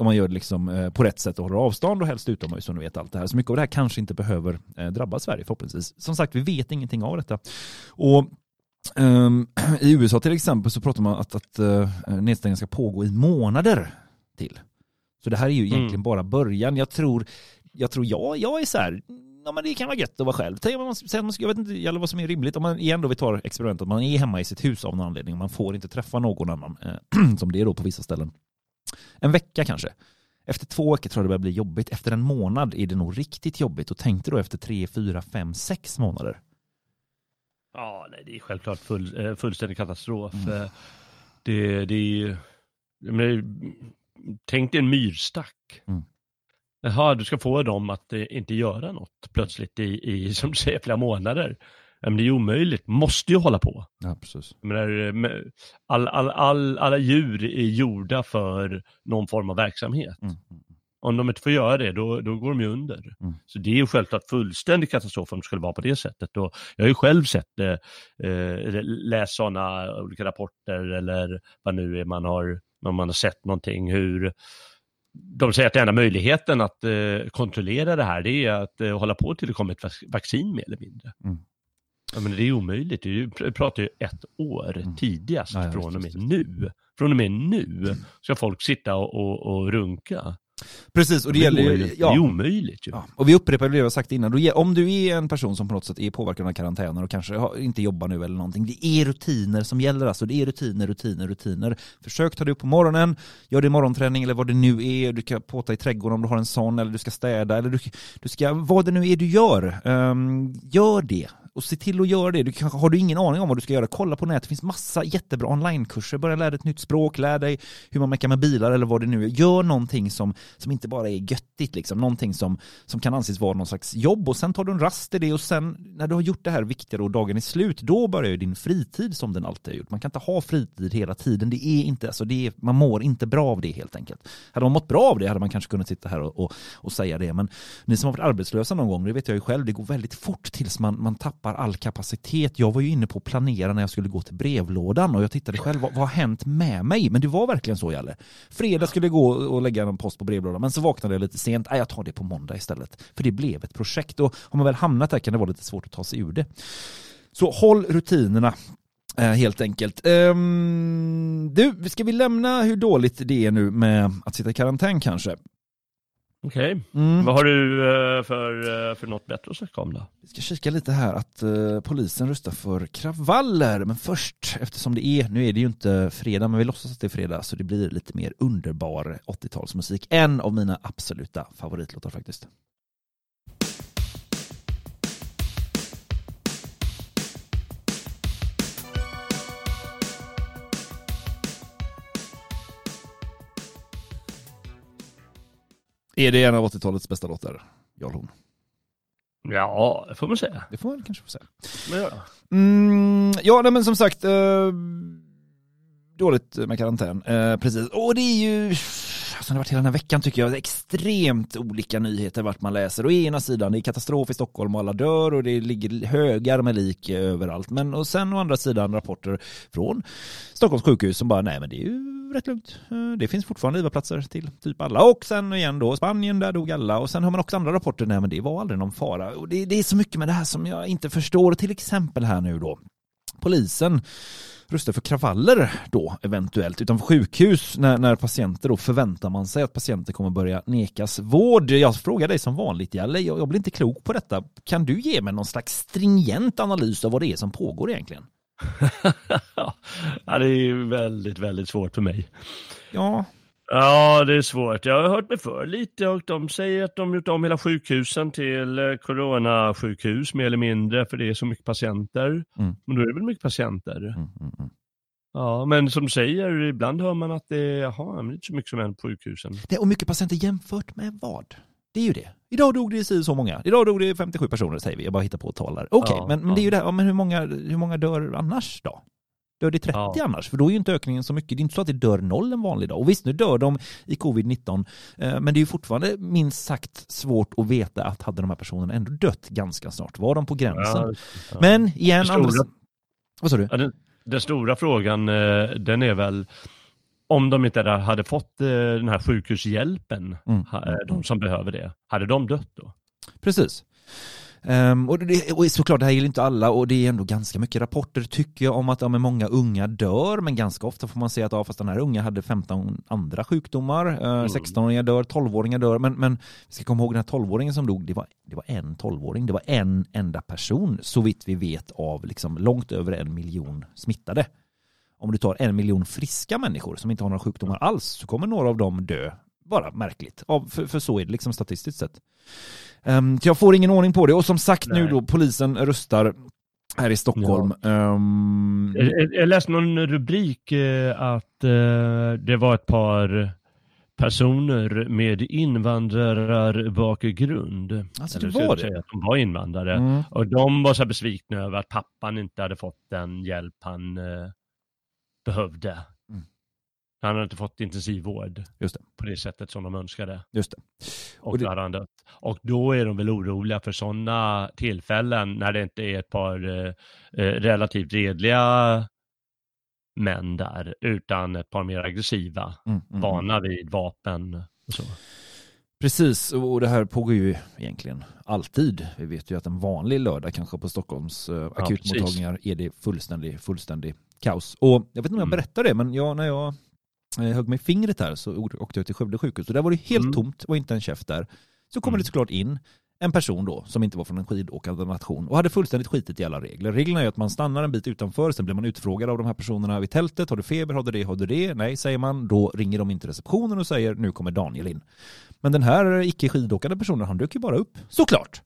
om man gör det liksom, eh, på rätt sätt och håller avstånd och helst utomhus du vet allt det här. Så mycket av det här kanske inte behöver eh, drabba Sverige förhoppningsvis. Som sagt, vi vet ingenting av detta. Och ehm, *clears throat* i USA till exempel så pratar man att, att uh, nedstängningen ska pågå i månader till. Så det här är ju egentligen Mm. bara början. Jag tror jag tror jag, jag är så här, ja men det kan vara gött att vara själv. Tänk man, man jag vet inte vad som är rimligt, om man igen då vi tar experimentet, man är hemma i sitt hus av någon anledning, man får inte träffa någon annan, eh, *clears throat* som det är då på vissa ställen. En vecka kanske. Efter två veckor tror jag det börjar bli jobbigt. Efter en månad är det nog riktigt jobbigt. Och tänk dig då efter tre, fyra, fem, sex månader. Ja, nej, det är självklart full, eh, fullständig katastrof. Mm. Eh, Det, det är ju... Tänk dig en myrstack. Mm. Jaha, du ska få dem att eh, inte göra något plötsligt i, i *laughs* som du säger, flera månader. Men det är ju omöjligt, måste ju hålla på. Ja, precis. Jag menar, eh, all, all, all, alla djur är gjorda för någon form av verksamhet. Mm. Om de inte får göra det, då, då går de ju under. Mm. Så det är ju självklart fullständig katastrof om det skulle vara på det sättet. Och jag har ju själv sett det, eh, läst sådana olika rapporter eller vad nu är man har, om man har sett någonting hur de säger att den enda möjligheten att eh, kontrollera det här det är att eh, hålla på till det kommer ett vac- vaccin mer eller mindre. Mm. Ja, men det är omöjligt. Vi pratar ju ett år Mm. tidigast Ja, ja, från och med nu. Från och med nu ska folk sitta och, och, och runka. Precis, och det, Det, gäller ju... ju, det är Ja, omöjligt ju. Ja, och vi upprepar det vi har sagt innan, om du är en person som på något sätt är påverkad av karantäner och kanske inte jobbar nu eller någonting, det är rutiner som gäller alltså, det är rutiner, rutiner, rutiner. Försök ta dig upp på morgonen, gör din morgonträning eller vad det nu är, du ska påta i trädgården om du har en sån, eller du ska städa, eller du, du ska, vad det nu är du gör, ehm, gör det. Och se till att göra det. Du kanske, har du ingen aning om vad du ska göra, kolla på nätet. Det finns massa jättebra onlinekurser. Börja lära dig ett nytt språk, lär dig hur man mekar med bilar eller vad det nu är. Gör någonting som, som inte bara är göttigt, liksom. någonting som, som kan anses vara någon slags jobb och sen tar du en rast i det och sen när du har gjort det här viktiga och dagen är slut, då börjar ju din fritid som den alltid har gjort. Man kan inte ha fritid hela tiden. Det är inte, alltså det är, man mår inte bra av det helt enkelt. Hade man mått bra av det hade man kanske kunnat sitta här och, och, och säga det. Men ni som har varit arbetslösa någon gång, det vet jag ju själv, det går väldigt fort tills man, man tappar all kapacitet. Jag var ju inne på att planera när jag skulle gå till brevlådan och jag tittade själv, vad, vad har hänt med mig? Men det var verkligen så Jalle. Fredag skulle jag gå och lägga en post på brevlådan, men så vaknade jag lite sent. Nej, jag tar det på måndag istället. För det blev ett projekt och har man väl hamnat där kan det vara lite svårt att ta sig ur det. Så håll rutinerna eh, helt enkelt. Um, du, ska vi lämna hur dåligt det är nu med att sitta i karantän kanske? Okej. Mm. Vad har du eh, för, eh, för något bättre att snacka om då? Vi ska kika lite här att eh, polisen röstar för kravaller. Men först, eftersom det är, nu är det ju inte fredag, men vi låtsas att det är fredag, så det blir lite mer underbar 80-talsmusik. En av mina absoluta favoritlåtar faktiskt. Är det en av 80-talets bästa låtar? Jarl Horn. Ja, det får man säga. Det får man kanske få säga. Men ja. Mm, ja, nej, men som sagt, eh, dåligt med karantän. Eh, precis. Och det är ju, som det varit hela den här veckan tycker jag, extremt olika nyheter vart man läser. Å ena sidan, det är katastrof i Stockholm och alla dör och det ligger högar med lik överallt. Men och sen å andra sidan rapporter från Stockholms sjukhus som bara, nej men det är ju rätt lugnt. Eh, det finns fortfarande IVA-platser till typ alla. Och sen igen då Spanien, där dog alla. Och sen har man också andra rapporter, nej men det var aldrig någon fara. Och det, det är så mycket med det här som jag inte förstår. Till exempel här nu då, polisen röstar för kravaller då eventuellt utanför sjukhus när, när patienter då förväntar man sig att patienter kommer börja nekas vård. Jag frågar dig som vanligt Jalle, jag, jag blir inte klok på detta. Kan du ge mig någon slags stringent analys av vad det är som pågår egentligen? *laughs* ja, det är ju väldigt, väldigt svårt för mig. Ja, Ja, det är svårt. Jag har hört mig för lite och de säger att de gjort om hela sjukhusen till eh, coronasjukhus mer eller mindre för det är så mycket patienter. Mm. Men då är det väl mycket patienter. mm, mm, mm. Ja, men som du säger, ibland hör man att det är, jaha, men är inte så mycket som händer på sjukhusen. Det, och mycket patienter jämfört med vad? Det är ju det. Idag dog det så många. Idag dog det 57 personer säger vi. Jag bara hittar på tal här. Okej, Ja, men, men ja. det är ju det. här, men hur många, hur många dör annars då? Dör det 30 Ja. annars? För då är ju inte ökningen så mycket. Det är inte så att det dör noll en vanlig dag. Och visst, nu dör de i covid-19. eh, Men det är ju fortfarande minst sagt svårt att veta att hade de här personerna ändå dött ganska snart. Var de på gränsen? Ja, ja. Men igen, Det andra... stora- Vad sa du? Den, den stora frågan, eh, den är väl om de inte hade fått eh, den här sjukhushjälpen, Mm. de som behöver det, hade de dött då? Precis. Ehm, och, det, och såklart, det här gäller inte alla och det är ändå ganska mycket rapporter tycker jag om att ja, men många unga dör, men ganska ofta får man se att ja, fast den här unga hade 15 andra sjukdomar, eh, 16-åringar dör, 12-åringar dör, men, men vi ska komma ihåg den här 12-åringen som dog, det var, det var en 12-åring, det var en enda person, så vitt vi vet av liksom långt över en miljon smittade. Om du tar en miljon friska människor som inte har några sjukdomar alls så kommer några av dem dö. Bara märkligt. För, för så är det liksom statistiskt sett. Um, jag får ingen ordning på det och som sagt nu Nej. då polisen röstar här i Stockholm. Ehm, Jag, jag- jag läste någon rubrik eh, att eh, det var ett par personer med invandrarbakgrund. Alltså, det var det? Att de var invandrare. mm, Och de var så besvikna över att pappan inte hade fått den hjälp han eh, behövde. Mm. Han hade inte fått intensivvård Just det. på det sättet som de önskade. just det. Och, Och det- då hade han dött. Och då är de väl oroliga för sådana tillfällen när det inte är ett par eh, eh, relativt redliga män där, utan ett par mer aggressiva, Mm, mm, vana vid vapen och så. Precis, och det här pågår ju egentligen alltid. Vi vet ju att en vanlig lördag kanske på Stockholms eh, akutmottagningar är det fullständig, fullständig kaos. Och jag vet inte om jag Mm. berättar det, men jag, när jag högg mig fingret här så åkte jag till Skövde sjukhus och där var det helt Mm. tomt och inte en käft där. Så kommer Mm. det såklart in en person då som inte var från en skidåkande nation och hade fullständigt skitit i alla regler. Reglerna är att man stannar en bit utanför, sen blir man utfrågad av de här personerna vid tältet. Har du feber? Har du det? Har du det? Nej, säger man. Då ringer de in till receptionen och säger nu kommer Daniel in. Men den här icke skidåkande personen, han dök ju bara upp. Såklart!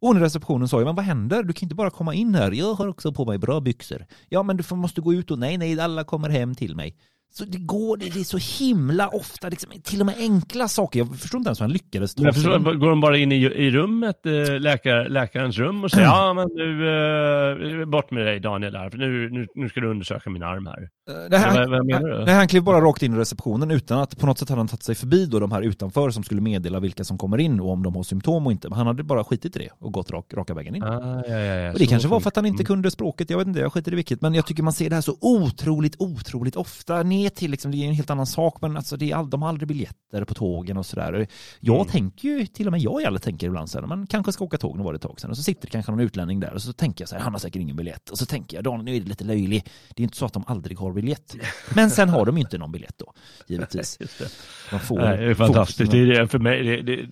Och hon i receptionen sa ju, men vad händer? Du kan inte bara komma in här. Jag har också på mig bra byxor. Ja, men du måste gå ut och nej, nej, alla kommer hem till mig. Så det går, det det är så himla ofta, liksom, till och med enkla saker. Jag förstår inte ens hur han lyckades jag förstår, går de bara in i, i rummet, eh, läkar, läkarens rum och säger ja men nu, eh, bort med dig Daniel här, för nu, nu, nu ska du undersöka min arm här. Det här, Vad- vad menar du? Nej, han klev bara rakt in i receptionen utan att på något sätt hade han tagit sig förbi då de här utanför som skulle meddela vilka som kommer in och om de har symptom och inte. Men han hade bara skitit i det och gått rak, raka vägen in. Ah, ja, ja, ja, Och det kanske var för att han inte kunde språket, jag vet inte, jag skiter i vilket. Men jag tycker man ser det här så otroligt, otroligt ofta. Ner till liksom, det är en helt annan sak, men alltså det är all, de har aldrig biljetter på tågen och sådär. Jag Mm. tänker ju, till och med jag eller tänker ibland så här, man kanske ska åka tåg, nu var det ett tag sedan, och så sitter det kanske någon utlänning där och så tänker jag så här, han har säkert ingen biljett. Och så tänker jag, Dan, nu är det lite löjlig. Det är inte så att de aldrig har biljett. *laughs* Men sen har de ju inte någon biljett då, givetvis. *laughs* De får, Nej, det är fantastiskt. Det är för mig. Det, det,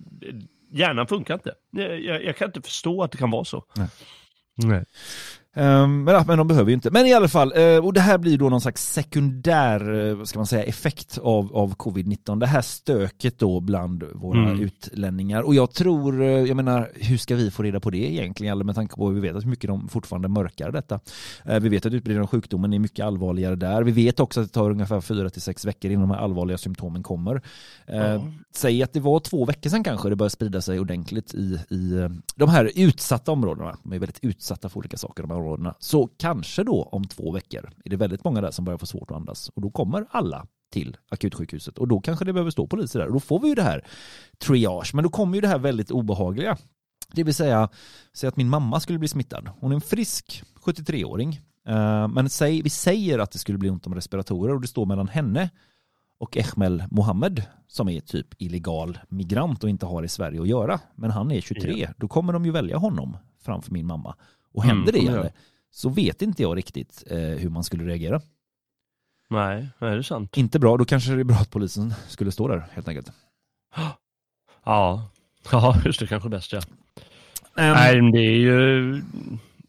hjärnan funkar inte. Jag, jag kan inte förstå att det kan vara så. Nej. Nej. Ehm, men, men de behöver ju inte. Men i alla fall, eh, och det här blir då någon slags sekundär, eh, vad ska man säga, effekt av, av covid-19. Det här stöket då bland våra Mm. utlänningar. Och jag tror, eh, jag menar, hur ska vi få reda på det egentligen? Eller med tanke på att vi vet att hur mycket de fortfarande mörkar detta. Vi vet att utbredningen av sjukdomen är mycket allvarligare där. Vi vet också att det tar ungefär fyra till sex veckor innan de här allvarliga symptomen kommer. Ja. Säg att det var två veckor sedan kanske det började sprida sig ordentligt i, i de här utsatta områdena. De är väldigt utsatta för olika saker, de här områdena. Så kanske då om två veckor är det väldigt många där som börjar få svårt att andas. Och då kommer alla till akutsjukhuset och då kanske det behöver stå poliser där. Och då får vi ju det här triage. Men då kommer ju det här väldigt obehagliga. Det vill säga, säg att min mamma skulle bli smittad. Hon är en frisk 73-åring. Eh, Men säg, vi säger att det skulle bli ont om respiratorer och det står mellan henne och Ehmel Mohammed som är typ illegal migrant och inte har i Sverige att göra. Men han är 23. Då kommer de ju välja honom framför min mamma. Och Mm, händer det kommer henne jag. så vet inte jag riktigt eh, hur man skulle reagera. Nej, är det sant? Inte bra, då kanske det är bra att polisen skulle stå där helt enkelt. *gasps* Ja. Ja, *laughs* just det, kanske bäst ja. Ehm, Nej, det är ju...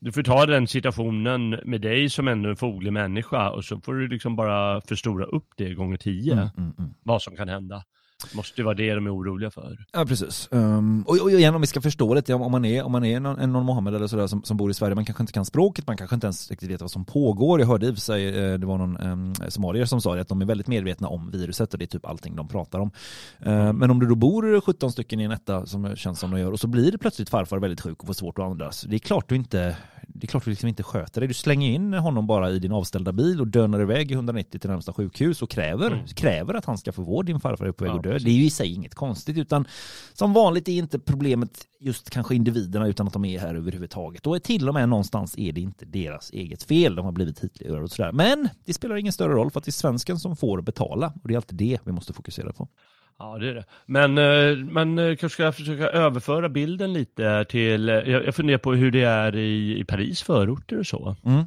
Du får ta den situationen med dig som ändå en foglig människa och så får du liksom bara förstora upp det gånger tio. mm, mm, mm. Vad som kan hända. Måste ju vara det de är oroliga för. Ja, precis. Um, och, och igen, om vi ska förstå det, om man är, om man är någon, en någon Mohammed eller sådär som, som bor i Sverige, man kanske inte kan språket, man kanske inte ens riktigt vet vad som pågår. Jag hörde i och för sig, eh, det var någon um, somalier som sa det, att de är väldigt medvetna om viruset och det är typ allting de pratar om. Uh, men om det då bor 17 stycken i en etta, som känns som de gör, och så blir det plötsligt farfar väldigt sjuk och får svårt att andas. Det är klart du inte, det är klart du liksom inte sköter det. Du slänger in honom bara i din avställda bil och dönar iväg i 190 till närmsta sjukhus och kräver, kräver att han ska få vård. Din farfar är på väg Ja, att dö. precis. Det är ju i sig inget konstigt utan som vanligt är inte problemet just kanske individerna utan att de är här överhuvudtaget. Och till och med någonstans är det inte deras eget fel. De har blivit hitlurade och sådär. Men det spelar ingen större roll för att det är svensken som får betala och det är alltid det vi måste fokusera på. Ja, det är det. Men eh, man eh, kanske ska försöka överföra bilden lite till, eh, jag, funderar på hur det är i, i Paris förorter och så. Mm.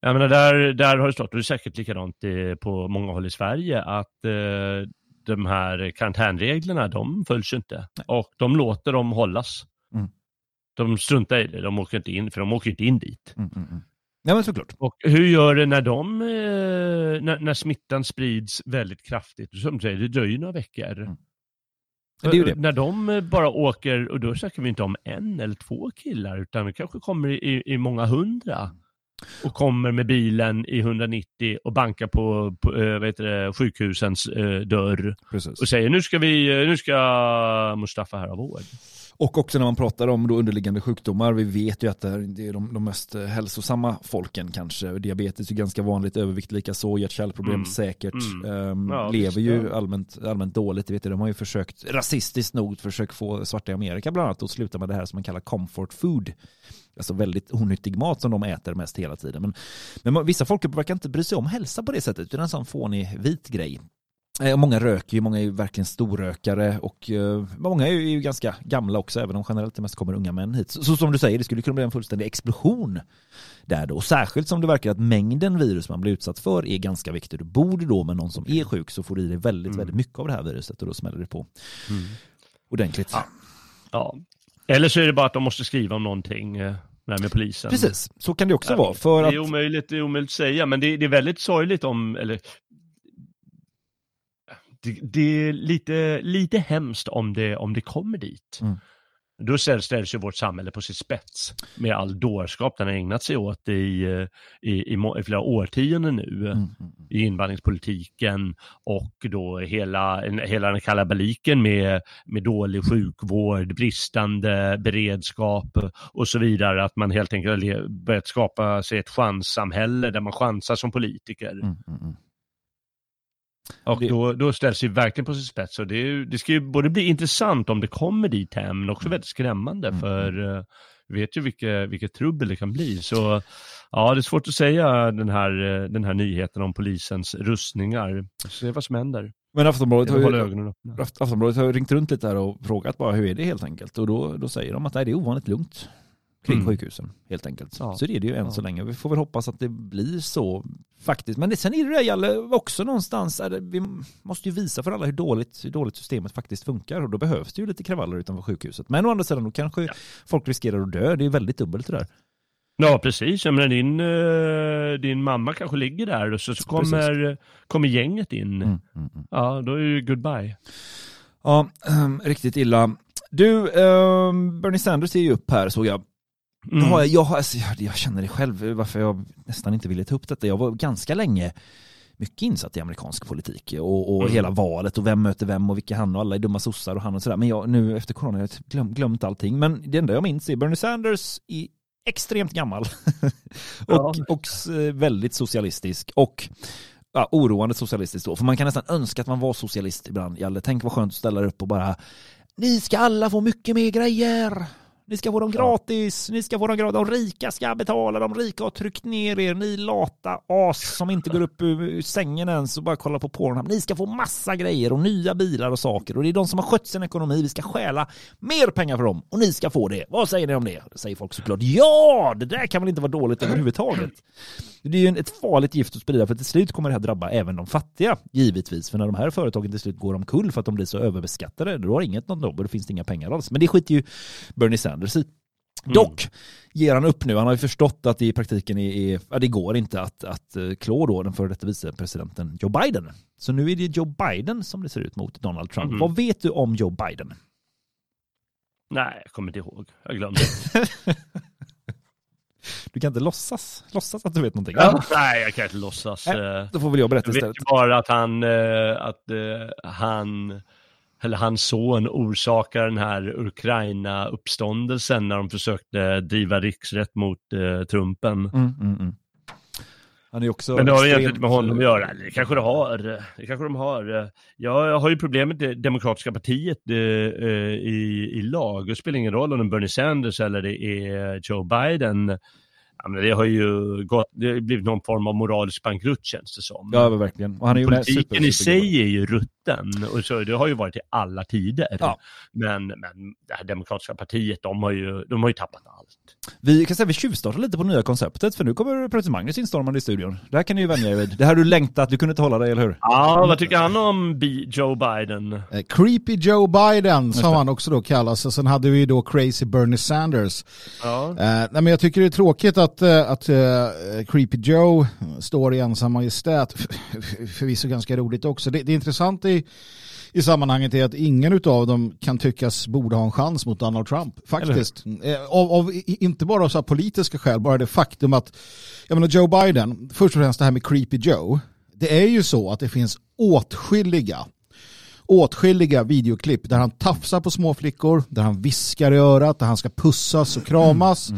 Jag menar, där, där har det stått, och det är säkert likadant i, på många håll i Sverige, att eh, de här karantänreglerna, de följs ju inte. Och de låter dem hållas. Mm. De struntar i det, de åker inte in, för de åker inte in dit. Mm, mm, mm. Ja men såklart. Och hur gör det när de, eh, när, när smittan sprids väldigt kraftigt? Som du säger, det dröjer några veckor. Mm. Det det. När de eh, bara åker, och då snackar vi inte om en eller två killar, utan det kanske kommer i, i många hundra. Och kommer med bilen i 190 och bankar på, på eh, det, sjukhusens dörr Precis. och säger nu ska vi, nu ska Mustafa här ha vård. Och också när man pratar om då underliggande sjukdomar, vi vet ju att det är det de, de mest hälsosamma folken kanske. Diabetes är ganska vanligt, övervikt likaså, hjärt-kärlproblem Mm. säkert. Mm. Ehm, Ja, lever ju ja. allmänt, allmänt dåligt, det vet du, de har ju försökt rasistiskt nog försökt få svarta i Amerika bland annat att sluta med det här som man kallar comfort food. Alltså väldigt onyttig mat som de äter mest hela tiden. Men, men vissa folk verkar inte bry sig om hälsa på det sättet, utan en sån fånig vit grej. Eh, Många röker ju, många är ju verkligen storrökare och eh, många är ju, ganska gamla också, även om generellt det mest kommer unga män hit. Så, så som du säger, det skulle kunna bli en fullständig explosion där då. Och särskilt som det verkar att mängden virus man blir utsatt för är ganska viktig. Du bor du då med någon som är sjuk så får du i dig väldigt, Mm. väldigt mycket av det här viruset och då smäller det på ordentligt. Ja. Ja. Eller så är det bara att de måste skriva om någonting eh, där med polisen. Precis, så kan det också Jag vara. För det att, är omöjligt, det är omöjligt att säga, men det, det är väldigt sorgligt om, eller det, det är lite, lite hemskt om det, om det kommer dit. Mm. Då ställs, ställs ju vårt samhälle på sin spets med all dårskap den har ägnat sig åt i, i, i, i flera årtionden nu. Mm, mm, mm. i invandringspolitiken och då hela, hela den kalabaliken med, med dålig sjukvård, bristande beredskap och så vidare. Att man helt enkelt har börjat skapa sig ett chanssamhälle där man chansar som politiker. Mm, mm. Och Det- då, då ställs det verkligen på sin spets. Och det, är, det ska ju både bli intressant om det kommer dit hem, men också väldigt skrämmande Mm, för eh, vi vet ju vilket, vilket trubbel det kan bli. Så ja, det är svårt att säga den här, eh, den här nyheten om polisens rustningar. Se vad som händer. Men Aftonbladet har ju Aftonbladet har ringt runt lite där och frågat bara hur är det helt enkelt. Och då, då säger de att nej, det är ovanligt lugnt kring Mm. sjukhusen helt enkelt. Ja. Så det är det ju än Ja. så länge. Vi får väl hoppas att det blir så faktiskt. Men det, sen är det där Jalle, också någonstans, är det, vi måste ju visa för alla hur dåligt, hur dåligt systemet faktiskt funkar och då behövs det ju lite kravaller utanför sjukhuset. Men å andra sidan då kanske folk riskerar att dö. Det är väldigt dubbelt det där. Ja, precis. Jag menar, din, eh, din mamma kanske ligger där och så, så kommer, kommer gänget in. Mm, mm, mm. Ja, då är det ju goodbye. Ja, *clears throat* riktigt illa. Du, ehm, Bernie Sanders är ju upp här såg jag. Mm. Har jag, jag, alltså, jag, jag känner det själv varför jag nästan inte ville ta upp detta. Jag var ganska länge mycket insatt i amerikansk politik och, och Mm. hela valet och vem möter vem och vilka han och alla är dumma sossar och han och sådär. Men jag, nu efter corona har jag glöm, glömt allting. Men det enda jag minns är Bernie Sanders är extremt gammal *laughs* och, Ja. och s- väldigt socialistisk och ja, oroande socialistisk då. För man kan nästan önska att man var socialist ibland. Jalle, tänk vad skönt att ställa upp och bara ni ska alla få mycket mer grejer. Ni ska få dem gratis, ni ska få dem gratis, de rika ska betala, de rika har tryckt ner er, ni lata as som inte går upp ur ur sängen ens och bara kollar på Pornhub. Ni ska få massa grejer och nya bilar och saker och det är de som har skött sin ekonomi, vi ska stjäla mer pengar för dem och ni ska få det. Vad säger ni om det? Säger folk såklart. Ja, det där kan väl inte vara dåligt överhuvudtaget. Det är ju ett farligt gift att sprida för till slut kommer det här drabba även de fattiga, givetvis. För när de här företagen till slut går omkull för att de blir så överbeskattade, då har inget något jobb och det finns inga pengar alls. Men det skiter ju Bernie Sanders i. Dock ger han upp nu. Han har ju förstått att det i praktiken är, är ja, det går inte att, att eh, klå då den före detta vicepresidenten Joe Biden. Så nu är det Joe Biden som det ser ut mot Donald Trump. Mhm. Vad vet du om Joe Biden? Nej, jag kommer inte ihåg. Jag glömde. *laughs* Du kan inte låtsas, låtsas att du vet någonting. Ja, nej, jag kan inte låtsas. Nej, eh. Då får väl jag berätta Jag vet istället. ju bara att han, eh, att han, eller hans son orsakar den här Ukraina-uppståndelsen när de försökte driva riksrätt mot eh, Trumpen. Mm, mm, mm. Han är också Men det har egentligen inte med honom att göra. Det kanske det har. Det kanske de har. Jag har ju problem med det demokratiska partiet eh, eh, i, i lag. Det spelar ingen roll om det är Bernie Sanders eller det är Joe Biden. Det har ju gått, det har blivit någon form av moralisk bankrutt känns det som. Ja, verkligen. Och han är ju Politiken super- i supergubbe. sig är ju rutten. Makten. Och så, det har ju varit i alla tider. Ja. Men, men det här demokratiska partiet, de har ju, de har ju tappat allt. Vi kan säga vi tjuvstartar lite på nya konceptet för nu kommer professor Magnus instormande i studion. Det här kan ni ju vänja er vid. Det här har du längtat, du kunde inte hålla dig, eller hur? Ja, vad tycker han om B- Joe Biden? Eh, Creepy Joe Biden som han också då kallas. Och sen hade vi då Crazy Bernie Sanders. Ja. Eh, nej, men jag tycker det är tråkigt att, eh, att eh, Creepy Joe står i ensam majestät. Förvisso ganska roligt också. Det, det intressanta i, i sammanhanget är att ingen av dem kan tyckas borde ha en chans mot Donald Trump. Faktiskt. Eh, av, av, inte bara så här politiska skäl, bara det faktum att jag menar Joe Biden, först och främst det här med Creepy Joe. Det är ju så att det finns åtskilliga åtskilliga videoklipp där han tafsar på småflickor, där han viskar i örat, där han ska pussas och kramas.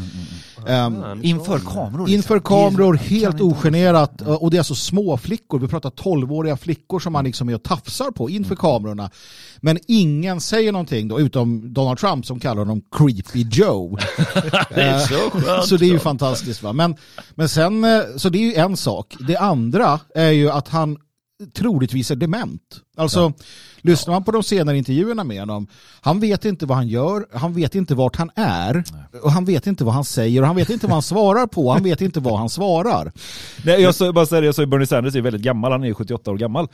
Ehm, Inför kameror. Inför liksom. kameror, Det kan helt ogenerat. Och det är alltså små flickor. Vi pratar 12-åriga flickor som man liksom är och tafsar på inför kamerorna. Men ingen säger någonting då, utom Donald Trump som kallar honom Creepy Joe. *laughs* Det är så skönt. Så det är ju fantastiskt. Va? Men, men sen, eh, så det är ju en sak. Det andra är ju att han troligtvis är dement. Alltså, lyssnar man på de senare intervjuerna med honom, han vet inte vad han gör, han vet inte vart han är, och han vet inte vad han säger, och han vet inte vad han svarar på, han vet inte vad han svarar. Nej, jag sa bara säga det, jag sa ju Bernie Sanders är väldigt gammal, han är ju 78 år gammal.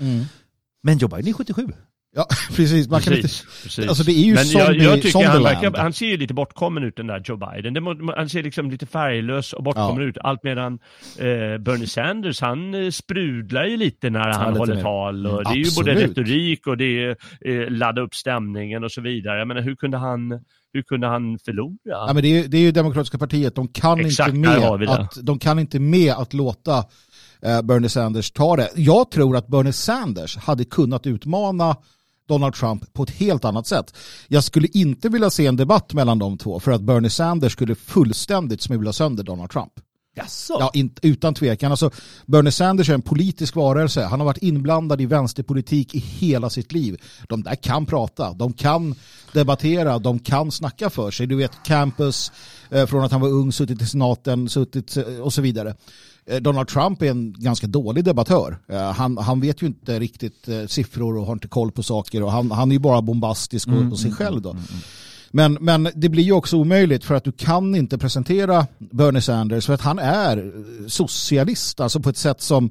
Men Joe Biden är 77. Ja, *laughs* precis. Man kan inte... Precis, precis. Alltså det är ju Men jag, zombie- jag tycker han, verkar, han ser ju lite bortkommen ut den där Joe Biden. Det han ser liksom lite färglös och bortkommen ut. Allt medan eh, Bernie Sanders, han eh, sprudlar ju lite när han lite håller mer. tal. Och det är ju både retorik och det är eh, ladda upp stämningen och så vidare. Jag menar, hur kunde han, hur kunde han förlora? Ja, men det, är, det är ju Demokratiska partiet, de kan, Exakt, inte med att, de kan inte med att låta eh, Bernie Sanders ta det. Jag tror att Bernie Sanders hade kunnat utmana Donald Trump på ett helt annat sätt. Jag skulle inte vilja se en debatt mellan de två för att Bernie Sanders skulle fullständigt smula sönder Donald Trump. Jaså? Ja, in, utan tvekan. Alltså, Bernie Sanders är en politisk varelse. Han har varit inblandad i vänsterpolitik i hela sitt liv. De där kan prata, de kan debattera, de kan snacka för sig. Du vet, campus, eh, från att han var ung, suttit i senaten, suttit eh, och så vidare. Eh, Donald Trump är en ganska dålig debattör. Eh, han, han vet ju inte riktigt eh, siffror och har inte koll på saker. Och han, han är ju bara bombastisk och, och sig själv då. Men, men det blir ju också omöjligt för att du kan inte presentera Bernie Sanders för att han är socialist, alltså på ett sätt som,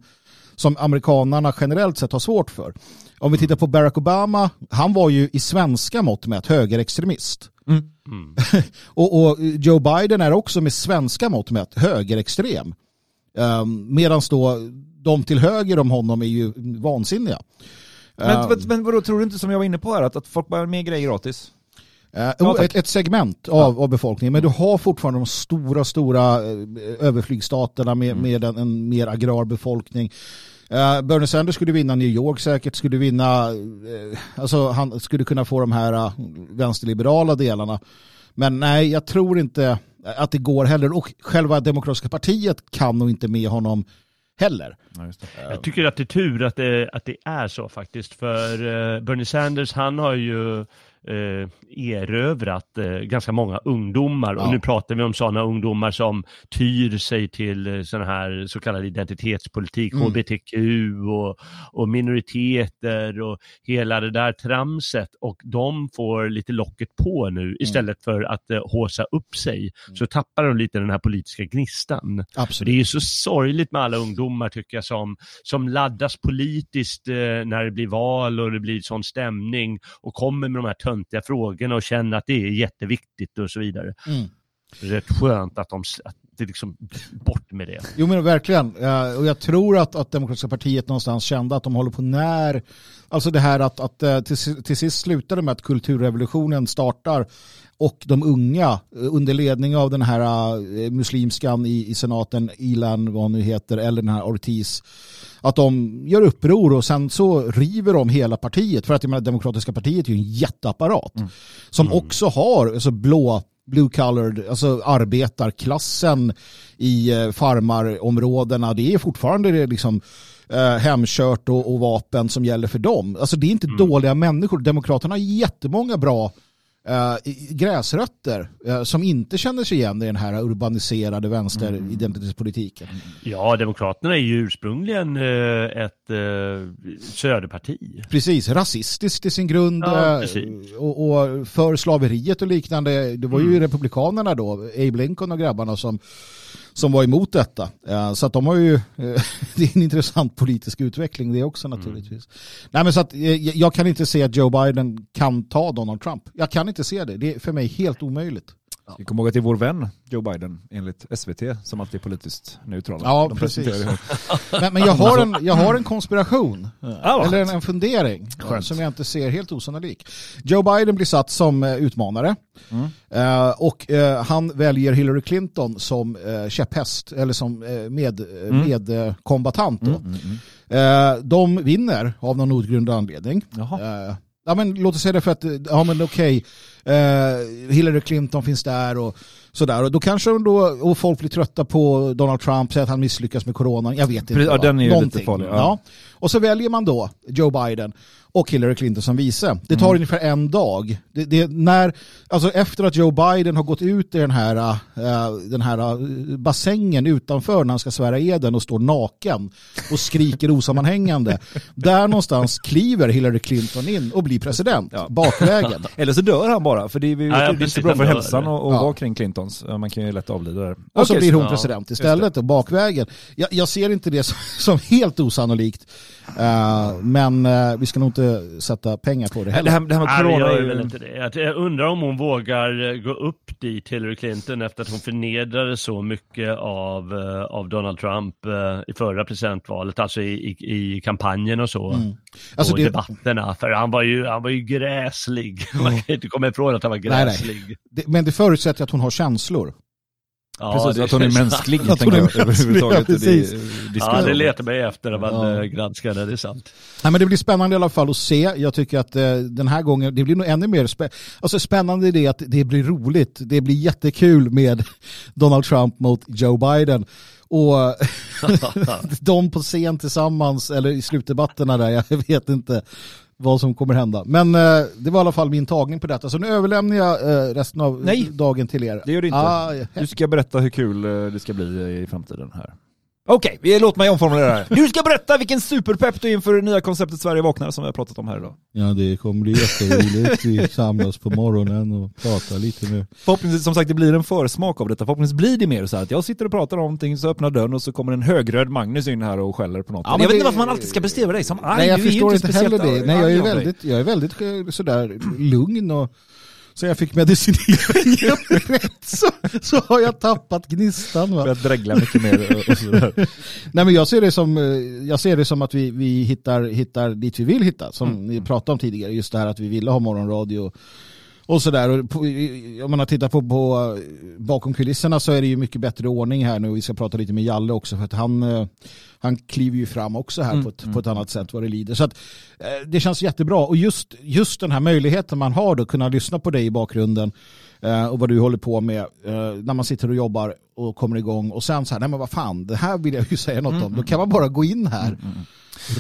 som amerikanerna generellt sett har svårt för. Om vi tittar på Barack Obama, han var ju i svenska mått mätt högerextremist. Mm. *laughs* och, och Joe Biden är också med svenska mått mätt högerextrem. Um, Medan då de till höger om honom är ju vansinniga. Men, Ehm, men, men vadå, tror du inte som jag var inne på här, att, att folk bara mer grejer gratis? Eh, Ja, ett, ett segment av, av befolkningen, men du har fortfarande de stora, stora eh, överflygstaterna med, Mm. med en, en mer agrar befolkning. Eh, Bernie Sanders skulle vinna New York säkert, skulle vinna, eh, alltså han skulle kunna få de här uh, vänsterliberala delarna. Men nej, jag tror inte att det går heller. Och själva Demokratiska partiet kan nog inte med honom heller. Jag tycker att det är tur att det, att det är så faktiskt. För eh, Bernie Sanders, han har ju eh, erövrat eh, ganska många ungdomar. Ja. Och nu pratar vi om sådana ungdomar som tyr sig till eh, sån här så kallad identitetspolitik, Mm. hbtq och, och minoriteter och hela det där tramset. Och de får lite locket på nu istället för att eh, håsa upp sig. Så tappar de lite den här politiska gnistan. Absolut. det är så sorgligt med alla ungdomar tycker jag som, som laddas politiskt eh, när det blir val och det blir sån stämning och kommer med de här töntiga frågorna och känner att det är jätteviktigt och så vidare. Mm. Det är rätt skönt att de, att det liksom, bort med det. Jo men verkligen. Och jag tror att, att Demokratiska partiet någonstans kände att de håller på när, alltså det här att, att eh, till, till sist slutade med att kulturrevolutionen startar och de unga eh, under ledning av den här eh, muslimskan i, i senaten, Ilan vad hon nu heter, eller den här Ortiz, att de gör uppror och sen så river de hela partiet. För att jag menar, Demokratiska partiet är ju en jätteapparat som också har alltså, blå blue colored, alltså arbetarklassen i eh, farmarområdena, det är fortfarande det liksom eh, hemkört och, och vapen som gäller för dem. Alltså det är inte dåliga människor. Demokraterna har jättemånga bra eh, gräsrötter eh, som inte känner sig igen i den här urbaniserade vänsteridentitetspolitiken. Ja, Demokraterna är ju ursprungligen eh, ett söderparti. Precis, rasistiskt i sin grund Ja, och, och för slaveriet och liknande. Det var ju Mm. republikanerna då, Abe Lincoln och grabbarna som, som var emot detta. Eh, Så att de har ju, eh, *laughs* det är en intressant politisk utveckling det också Mm. naturligtvis. Nej men så att eh, jag kan inte se att Joe Biden kan ta Donald Trump. Jag kan inte se det, det är för mig helt omöjligt. Vi kommer ihåg att det är vår vän Joe Biden enligt SVT som alltid är politiskt neutrala. Ja, De precis. *laughs* Men, men jag, har en, jag har en konspiration, vad eller en, en fundering eh, Skönt. som jag inte ser helt osannolik. Joe Biden blir satt som eh, utmanare Mm. eh, och eh, han väljer Hillary Clinton som eh, käpphäst eller som eh, med, Mm. medkombatant. Då. Eh, de vinner av någon outgrundlig anledning. Jaha. Ja, men låt oss säga det för att, ja men okej, eh, Hillary Clinton finns där och sådär. Och då kanske de då, och folk blir trötta på Donald Trump, säger att han misslyckas med coronan. Jag vet inte. Precis, ja, vad. den är ju lite Någonting. farlig, ja. Ja. Och så väljer man då Joe Biden och Hillary Clinton som vice. Det tar Mm. ungefär en dag. Det, det, när, alltså efter att Joe Biden har gått ut i den här, äh, den här äh, bassängen utanför när han ska svära eden och står naken och skriker osammanhängande. *laughs* där någonstans kliver Hillary Clinton in och blir president Ja. bakvägen. *laughs* Eller så dör han bara, för det är, ju- Ja, ja, det är inte bra för hälsan att vara kring Clintons. Ja, Man kan ju lätt avlida där. Och så Okej, blir hon president istället och bakvägen. Jag, jag ser inte det som, *laughs* som helt osannolikt. Eh, men eh, vi ska nog inte sätta pengar på det Det heller. här, det här med Nej, corona är ju inte det. Jag- Jag undrar om hon vågar eh, gå upp dit, Hillary Clinton, efter att hon förnedrade så mycket av, eh, av Donald Trump i förra presidentvalet, alltså i, i, i kampanjen och så. Alltså och det- debatterna, för han var ju, han var ju gräslig. *laughs* Man kan inte komma ifrån att han var Nej, nej. gräslig. Det, men det förutsätter att hon har känslor. Ja, Precis, det- att hon är mänsklig. Att hon är jag, mänsklig, ja, precis. Det är- Ja, det letar mig efter när man Ja. eh, granskar det, det är sant. Nej, men det blir spännande i alla fall att se. Jag tycker att eh, den här gången, det blir nog ännu mer spä alltså, spännande i det att det blir roligt. Det blir jättekul med *laughs* Donald Trump mot Joe Biden. Och *laughs* *laughs* de på scen tillsammans, eller i slutdebatterna där, jag vet inte vad som kommer hända. Men eh, det var i alla fall min tagning på detta. Så nu överlämnar jag eh, resten av Nej. dagen till er. Det gör det inte. Ah, Du ska berätta hur kul eh, det ska bli i framtiden här. Okej, vi- låt mig omformulera det här. Du ska berätta vilken superpepp du är inför det nya konceptet Sverige vaknar som vi har pratat om här idag. ja, det kommer bli jätteroligt. Vi samlas på morgonen och pratar lite mer. Förhoppningsvis, som sagt, det blir en försmak av detta. Förhoppningsvis blir det mer så här att jag sitter och pratar om någonting, så öppnar dörren och så kommer en högröd Magnus in här och skäller på något. Ja, men jag vet det- inte varför man alltid ska beskriva dig som arg. Nej, jag ju förstår inte heller speciellt det. Nej, jag är väldigt, jag är väldigt eh, sådär lugn och så jag fick medicinering rätt så, så har jag tappat gnistan. Va? Börjat dregla mycket mer och- sådär. Nej, men jag ser det som, eh, jag ser det som att vi, vi hittar, hittar dit vi vill hitta, som Mm. ni pratade om tidigare, just det här att vi ville ha morgonradio och sådär. Om man har tittat på, på bakom kulisserna så är det ju mycket bättre ordning här nu. Vi ska prata lite med Jalle också för att han, eh, han kliver ju fram också här Mm, på, ett, på ett annat sätt vad det lider. Så att, eh, det känns jättebra. Och just, just den här möjligheten man har då att kunna lyssna på dig i bakgrunden eh, och vad du håller på med när man sitter och jobbar och kommer igång och sen så här, nej men vad fan, det här vill jag ju säga något om. Då kan man bara gå in här,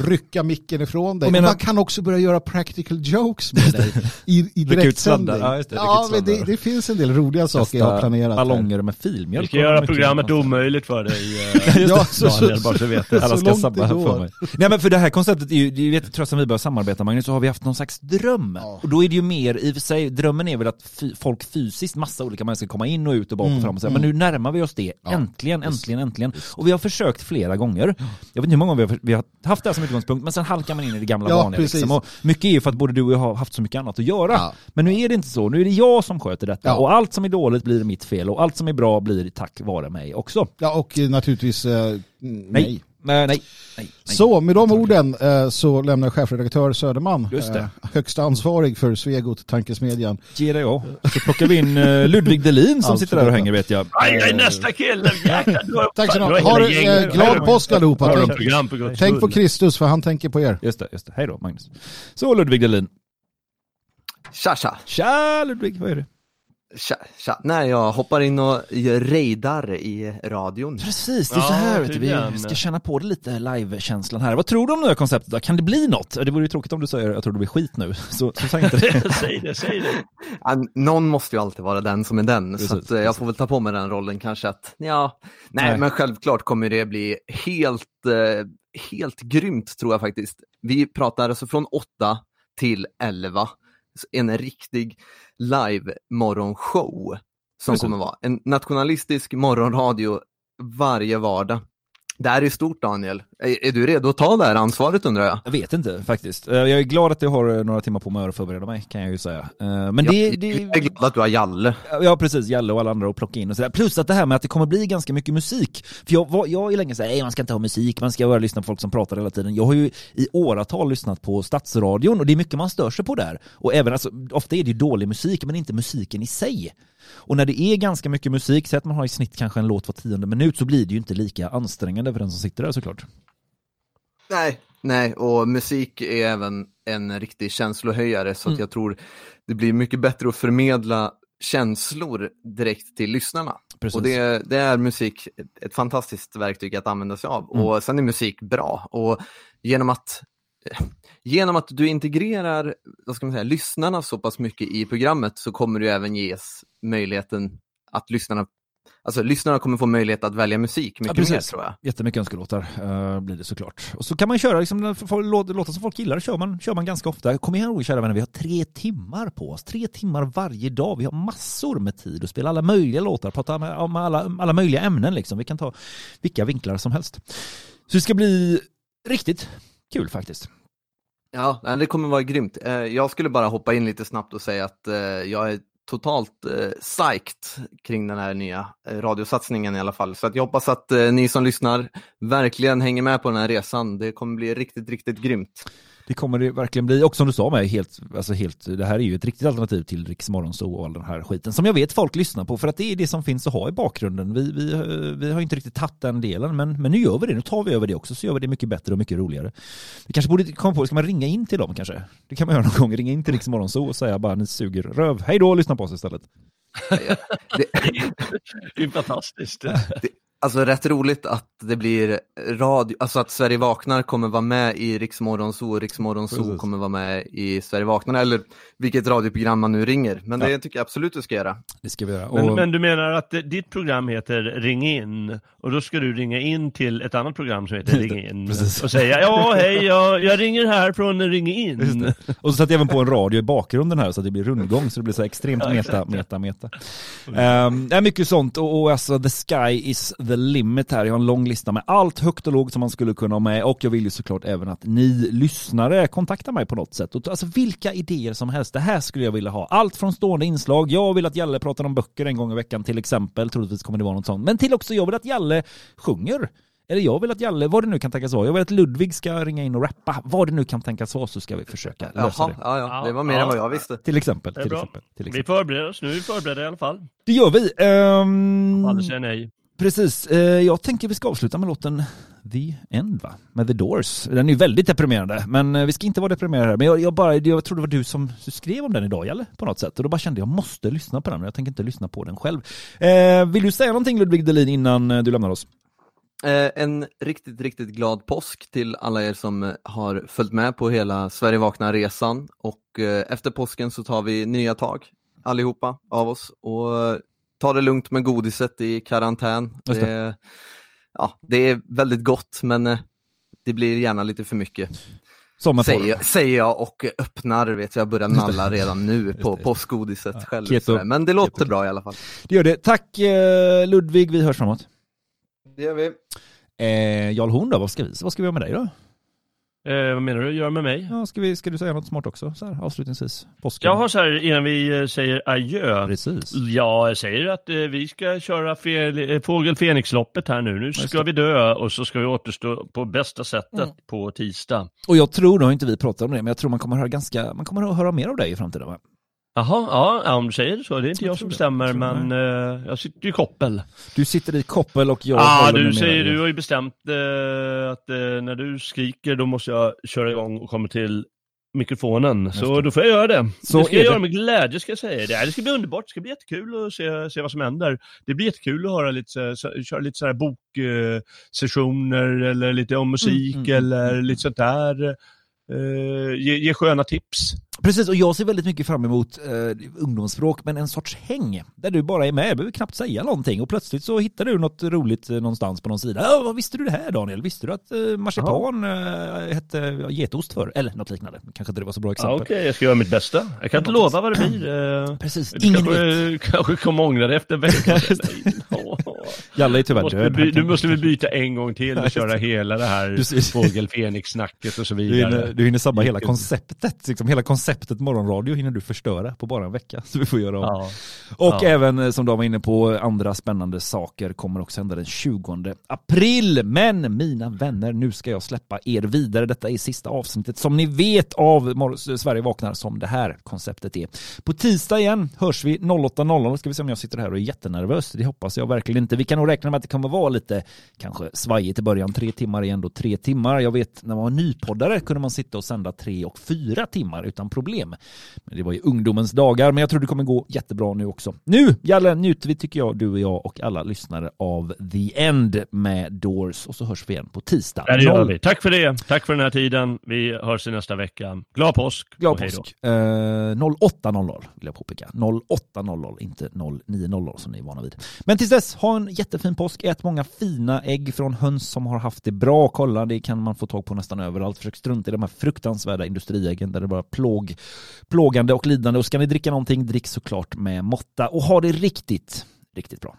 rycka micken ifrån dig. Menar- man kan också börja göra practical jokes med dig i, i *laughs* direktsändning. Ja, det, Ja, men det, det finns en del roliga saker jag har planerat. här. ballonger med filmjölk. Vi ska göra programmet omöjligt för dig, *laughs* eh, Ja, så, så, Daniel, bara så du vet det. Alla ska sabba för mig. Nej men för det här konceptet är ju, är ju jättetrött som vi börjar samarbeta Magnus, så har vi haft någon slags dröm. Ja. Och då är det ju mer, i och för sig, drömmen är väl att fy, folk fysiskt, massa olika människor ska komma in och ut och bak och Mm, fram och så här. Men nu närmar vi oss det, Ja, äntligen, äntligen, äntligen. Och vi har försökt flera gånger. Jag vet inte hur många gånger vi har, vi har haft det här som utgångspunkt, men sen halkar man in i det gamla Ja, vanliga. Liksom. Och mycket är ju för att både du och jag har haft så mycket annat att göra. Ja. Men nu är det inte så, nu är det jag som sköter detta. Ja. Och allt som är dåligt blir mitt fel och allt som är bra blir tack vare mig också. Ja, och naturligtvis eh, nej. Nej. Nej, nej, nej. Så med de orden eh, så lämnar chefredaktör Söderman, Just det. eh, högsta ansvarig för Svegot, tankesmedjan. Ge dig av. Så plockar vi in eh, Ludvig Delin som Allt sitter för där och detta. hänger vet jag. Aj, aj, Eh, nästa kille! Jäklar, du har- *laughs* Tack så du har mycket. hela Ha gänget. eh, glad påsk allihopa. Har Tänk, program på Guds tänk på skull? Kristus för han tänker på er. Just det, just det. Hej då Magnus. Så Ludvig Delin. Tja tja. Tja Ludvig, vad är det? Tja, tja. Nej, jag hoppar in och rejdar i radion. Precis, det är Ja, så här du. tydligen. vi ska känna på det lite live-känslan här. Vad tror du om det här konceptet då? Kan det bli något? Det vore ju tråkigt om du säger jag tror det blir skit nu, så, så säg inte det. *laughs* säg det, säg det. Ja, Någon måste ju alltid vara den som är den, Precis, så att, eh, jag får väl ta på mig den rollen kanske att, ja, nej, Nej. men självklart kommer det bli helt, eh, helt grymt tror jag faktiskt. Vi pratar alltså från 8 till 11, en riktig live-morgonshow som Precis. kommer vara en nationalistisk morgonradio varje vardag. Det här är stort Daniel. Är, är du redo att ta det här ansvaret undrar jag? Jag vet inte faktiskt. Eh, Jag är glad att jag har eh, några timmar på mig att förbereda mig, kan jag ju säga. Eh, Men det, jag, det, jag är glad att du har Jalle. Ja precis, Jalle och alla andra att plocka in och sådär. Plus att det här med att det kommer bli ganska mycket musik. För jag, var, jag är länge såhär, nej man ska inte ha musik, man ska bara lyssna på folk som pratar hela tiden. Jag har ju i åratal lyssnat på Stadsradion och det är mycket man stör sig på där. Och även, alltså, ofta är det ju dålig musik, men inte musiken i sig. Och när det är ganska mycket musik, så att man har i snitt kanske en låt var tionde minut, så blir det ju inte lika ansträngande för den som sitter där såklart. Nej, nej, och musik är även en riktig känslohöjare så att Mm. jag tror det blir mycket bättre att förmedla känslor direkt till lyssnarna. Precis. Och det, det är musik ett, ett fantastiskt verktyg att använda sig av. Mm. Och sen är musik bra. Och genom att, genom att du integrerar vad ska man säga, lyssnarna så pass mycket i programmet så kommer du även ges möjligheten att lyssnarna, alltså lyssnarna kommer få möjlighet att välja musik mycket precis. mer tror jag. Jättemycket önskelåtar uh, blir det såklart. Och så kan man köra liksom, låtar som folk gillar, kör man, kör man ganska ofta. Kom ihåg kära vänner, vi har tre timmar på oss. Tre timmar varje dag. Vi har massor med tid att spela alla möjliga låtar, prata med, om alla, alla möjliga ämnen liksom. Vi kan ta vilka vinklar som helst. Så det ska bli riktigt kul faktiskt. Ja, det kommer vara grymt. Eh, jag skulle bara hoppa in lite snabbt och säga att eh, jag är totalt eh, psyched kring den här nya eh, radiosatsningen i alla fall. Så att jag hoppas att ni som lyssnar verkligen hänger med på den här resan. Det kommer bli riktigt, riktigt grymt. Det kommer det verkligen bli. Och som du sa med, helt, alltså helt, det här är ju ett riktigt alternativ till Riks Morgonzoo och all den här skiten. Som jag vet folk lyssnar på för att det är det som finns att ha i bakgrunden. Vi, vi, vi har inte riktigt tagit den delen men, men nu gör vi det. Nu tar vi över det också så gör vi det mycket bättre och mycket roligare. Vi kanske borde komma på, ska man ringa in till dem kanske? Det kan man göra någon gång. Ringa in till Riks Morgonzoo och säga bara ni suger röv. Hej då, lyssna på oss istället. *laughs* Det, Det är fantastiskt. *laughs* alltså rätt roligt att det blir radio, alltså att Sverige vaknar kommer vara med i Riksmorgon Zoo och Riksmorgon Zoo Precis. kommer vara med i Sverige vaknar eller vilket radioprogram man nu ringer. Men det tycker jag absolut du ska göra. Det ska vi göra. Men, Och, men du menar att ditt program heter Ring in och då ska du ringa in till ett annat program som heter Ring in *laughs* och säga ja hej jag, jag ringer här från Ring in. och så satte jag även på en radio i bakgrunden här så att det blir rundgång så det blir så extremt Ja, meta, exakt. meta, meta. Um, ja, mycket sånt och, och alltså the sky is the limit här. Jag har en lång lista med allt högt och lågt som man skulle kunna ha med och jag vill ju såklart även att ni lyssnare kontaktar mig på något sätt. Och, alltså vilka idéer som helst. Det här skulle jag vilja ha. Allt från stående inslag. Jag vill att Jalle pratar om böcker en gång i veckan till exempel. Troligtvis kommer det vara något sånt. Men till också jag vill att Jalle sjunger. Eller jag vill att Jalle, vad det nu kan tänkas vara. Jag vill att Ludvig ska ringa in och rappa. Vad det nu kan tänkas vara så ska vi försöka lösa Jaha, det. ja, ja, det var mer Ja, än vad ja. jag visste. Till exempel. Det är Till bra. exempel, till Vi exempel. förbereder oss, nu är vi förberedda i alla fall. Det gör vi. Ehm, Alla säger nej precis. Eh, jag tänker vi ska avsluta med låten The End va? Med The Doors. Den är ju väldigt deprimerande. Men eh, vi ska inte vara deprimerade här. Men jag, jag, bara, jag tror det var du som skrev om den idag, Jalle, på något sätt. Och då bara kände jag måste lyssna på den. Men jag tänker inte lyssna på den själv. Eh, vill du säga någonting Ludvig Delin innan eh, du lämnar oss? Eh, en riktigt, riktigt glad påsk till alla er som har följt med på hela Sverige vaknar-resan och eh, efter påsken så tar vi nya tag allihopa av oss och tar det lugnt med godiset i karantän. Det. Det, ja, det är väldigt gott men eh, det blir gärna lite för mycket. Säger, säger jag och öppnar, vet jag börjar nalla redan nu på påskgodiset själv. keto. Men det låter Keto. bra i alla fall. Det gör det. Tack eh, Ludvig, vi hörs framåt. Det gör vi. Eh, Jarl Horn då, vad ska, vi, vad ska vi göra med dig då? Eh, vad menar du, gör med mig? Ja, ska, vi, ska du säga något smart också, så här, avslutningsvis? Påsken. Jag har så här innan vi eh, säger adjö. Precis. Ja, jag säger att eh, vi ska köra fel, eh, Fågel Fenix-loppet här nu. Nu ska vi dö och så ska vi återstå på bästa sättet Mm. på tisdag. Och jag tror, nu har inte vi pratat om det, men jag tror man kommer höra ganska, man kommer att höra mer av dig i framtiden va? Jaha, ja, om du säger så. Det är inte Jag jag, som bestämmer, men eh, jag sitter i koppel. Du sitter i koppel och jag Ja, ah, du säger, du har ju bestämt eh, att eh, när du skriker då måste jag köra igång och komma till mikrofonen. Så det. då får jag göra det. Så det ska jag det. göra med glädje ska jag säga. Det, här, det ska bli underbart. Det ska bli jättekul att se, se vad som händer. Det blir jättekul att höra lite, så- köra lite så här boksessioner eller lite om musik Mm, mm, eller mm. lite sånt där. Eh, ge, ge sköna tips. Precis, och jag ser väldigt mycket fram emot eh, ungdomsspråk, men en sorts häng där du bara är med, du behöver knappt säga någonting och plötsligt så hittar du något roligt eh, någonstans på någon sida. Ja, vad visste du det här Daniel? Visste du att eh, marsipan eh, hette ja, getost för Eller något liknande. Kanske inte det var så bra Ja, exempel. Okej, jag ska göra mitt bästa. Jag kan inte lova vad det blir. Eh, Precis, ingen kanske, vet. *laughs* kanske kommer ångra det efter en vecka. *laughs* Jalle är tyvärr måste död. vi, nu måste vi byta en gång till och *laughs* köra hela det här Precis. fågel Fenix-snacket och så Du vidare. hinner, du hinner sabba hela konceptet, liksom hela konceptet morgonradio hinner du förstöra på bara en vecka. *laughs* Så vi får göra om. Ja. Och Ja. även eh, som de var inne på, andra spännande saker kommer också hända den 20 april. Men mina vänner, nu ska jag släppa er vidare. Detta är sista avsnittet som ni vet av Sverige vaknar som det här konceptet är. På tisdag igen hörs vi 08.00. Ska vi se om jag sitter här och är jättenervös. Det hoppas jag verkligen inte. Vi kan nog räkna med att det kommer vara lite kanske svajigt i början. Tre timmar är ändå tre timmar. Jag vet när man var nypoddare kunde man sitta och sända tre och fyra timmar utan problem. Men det var ju ungdomens dagar, men jag tror det kommer gå jättebra nu också. Nu, Jalle, njuter vi tycker jag, du och jag och alla lyssnare av The End med Doors och så hörs vi igen på tisdag. Det gör vi. Tack för det. Tack för den här tiden. Vi hörs i nästa vecka. Glad påsk. Glad påsk. Eh, 08.00 vill jag påpeka. 08.00, inte 09.00 som ni är vana vid. Men tills dess, ha en jättefin påsk. Ät många fina ägg från höns som har haft det bra. Kolla, det kan man få tag på nästan överallt. Försök strunta i de här fruktansvärda industriäggen där det bara plåg, plågande och lidande. Och ska ni dricka någonting, drick såklart med måtta och ha det riktigt, riktigt bra.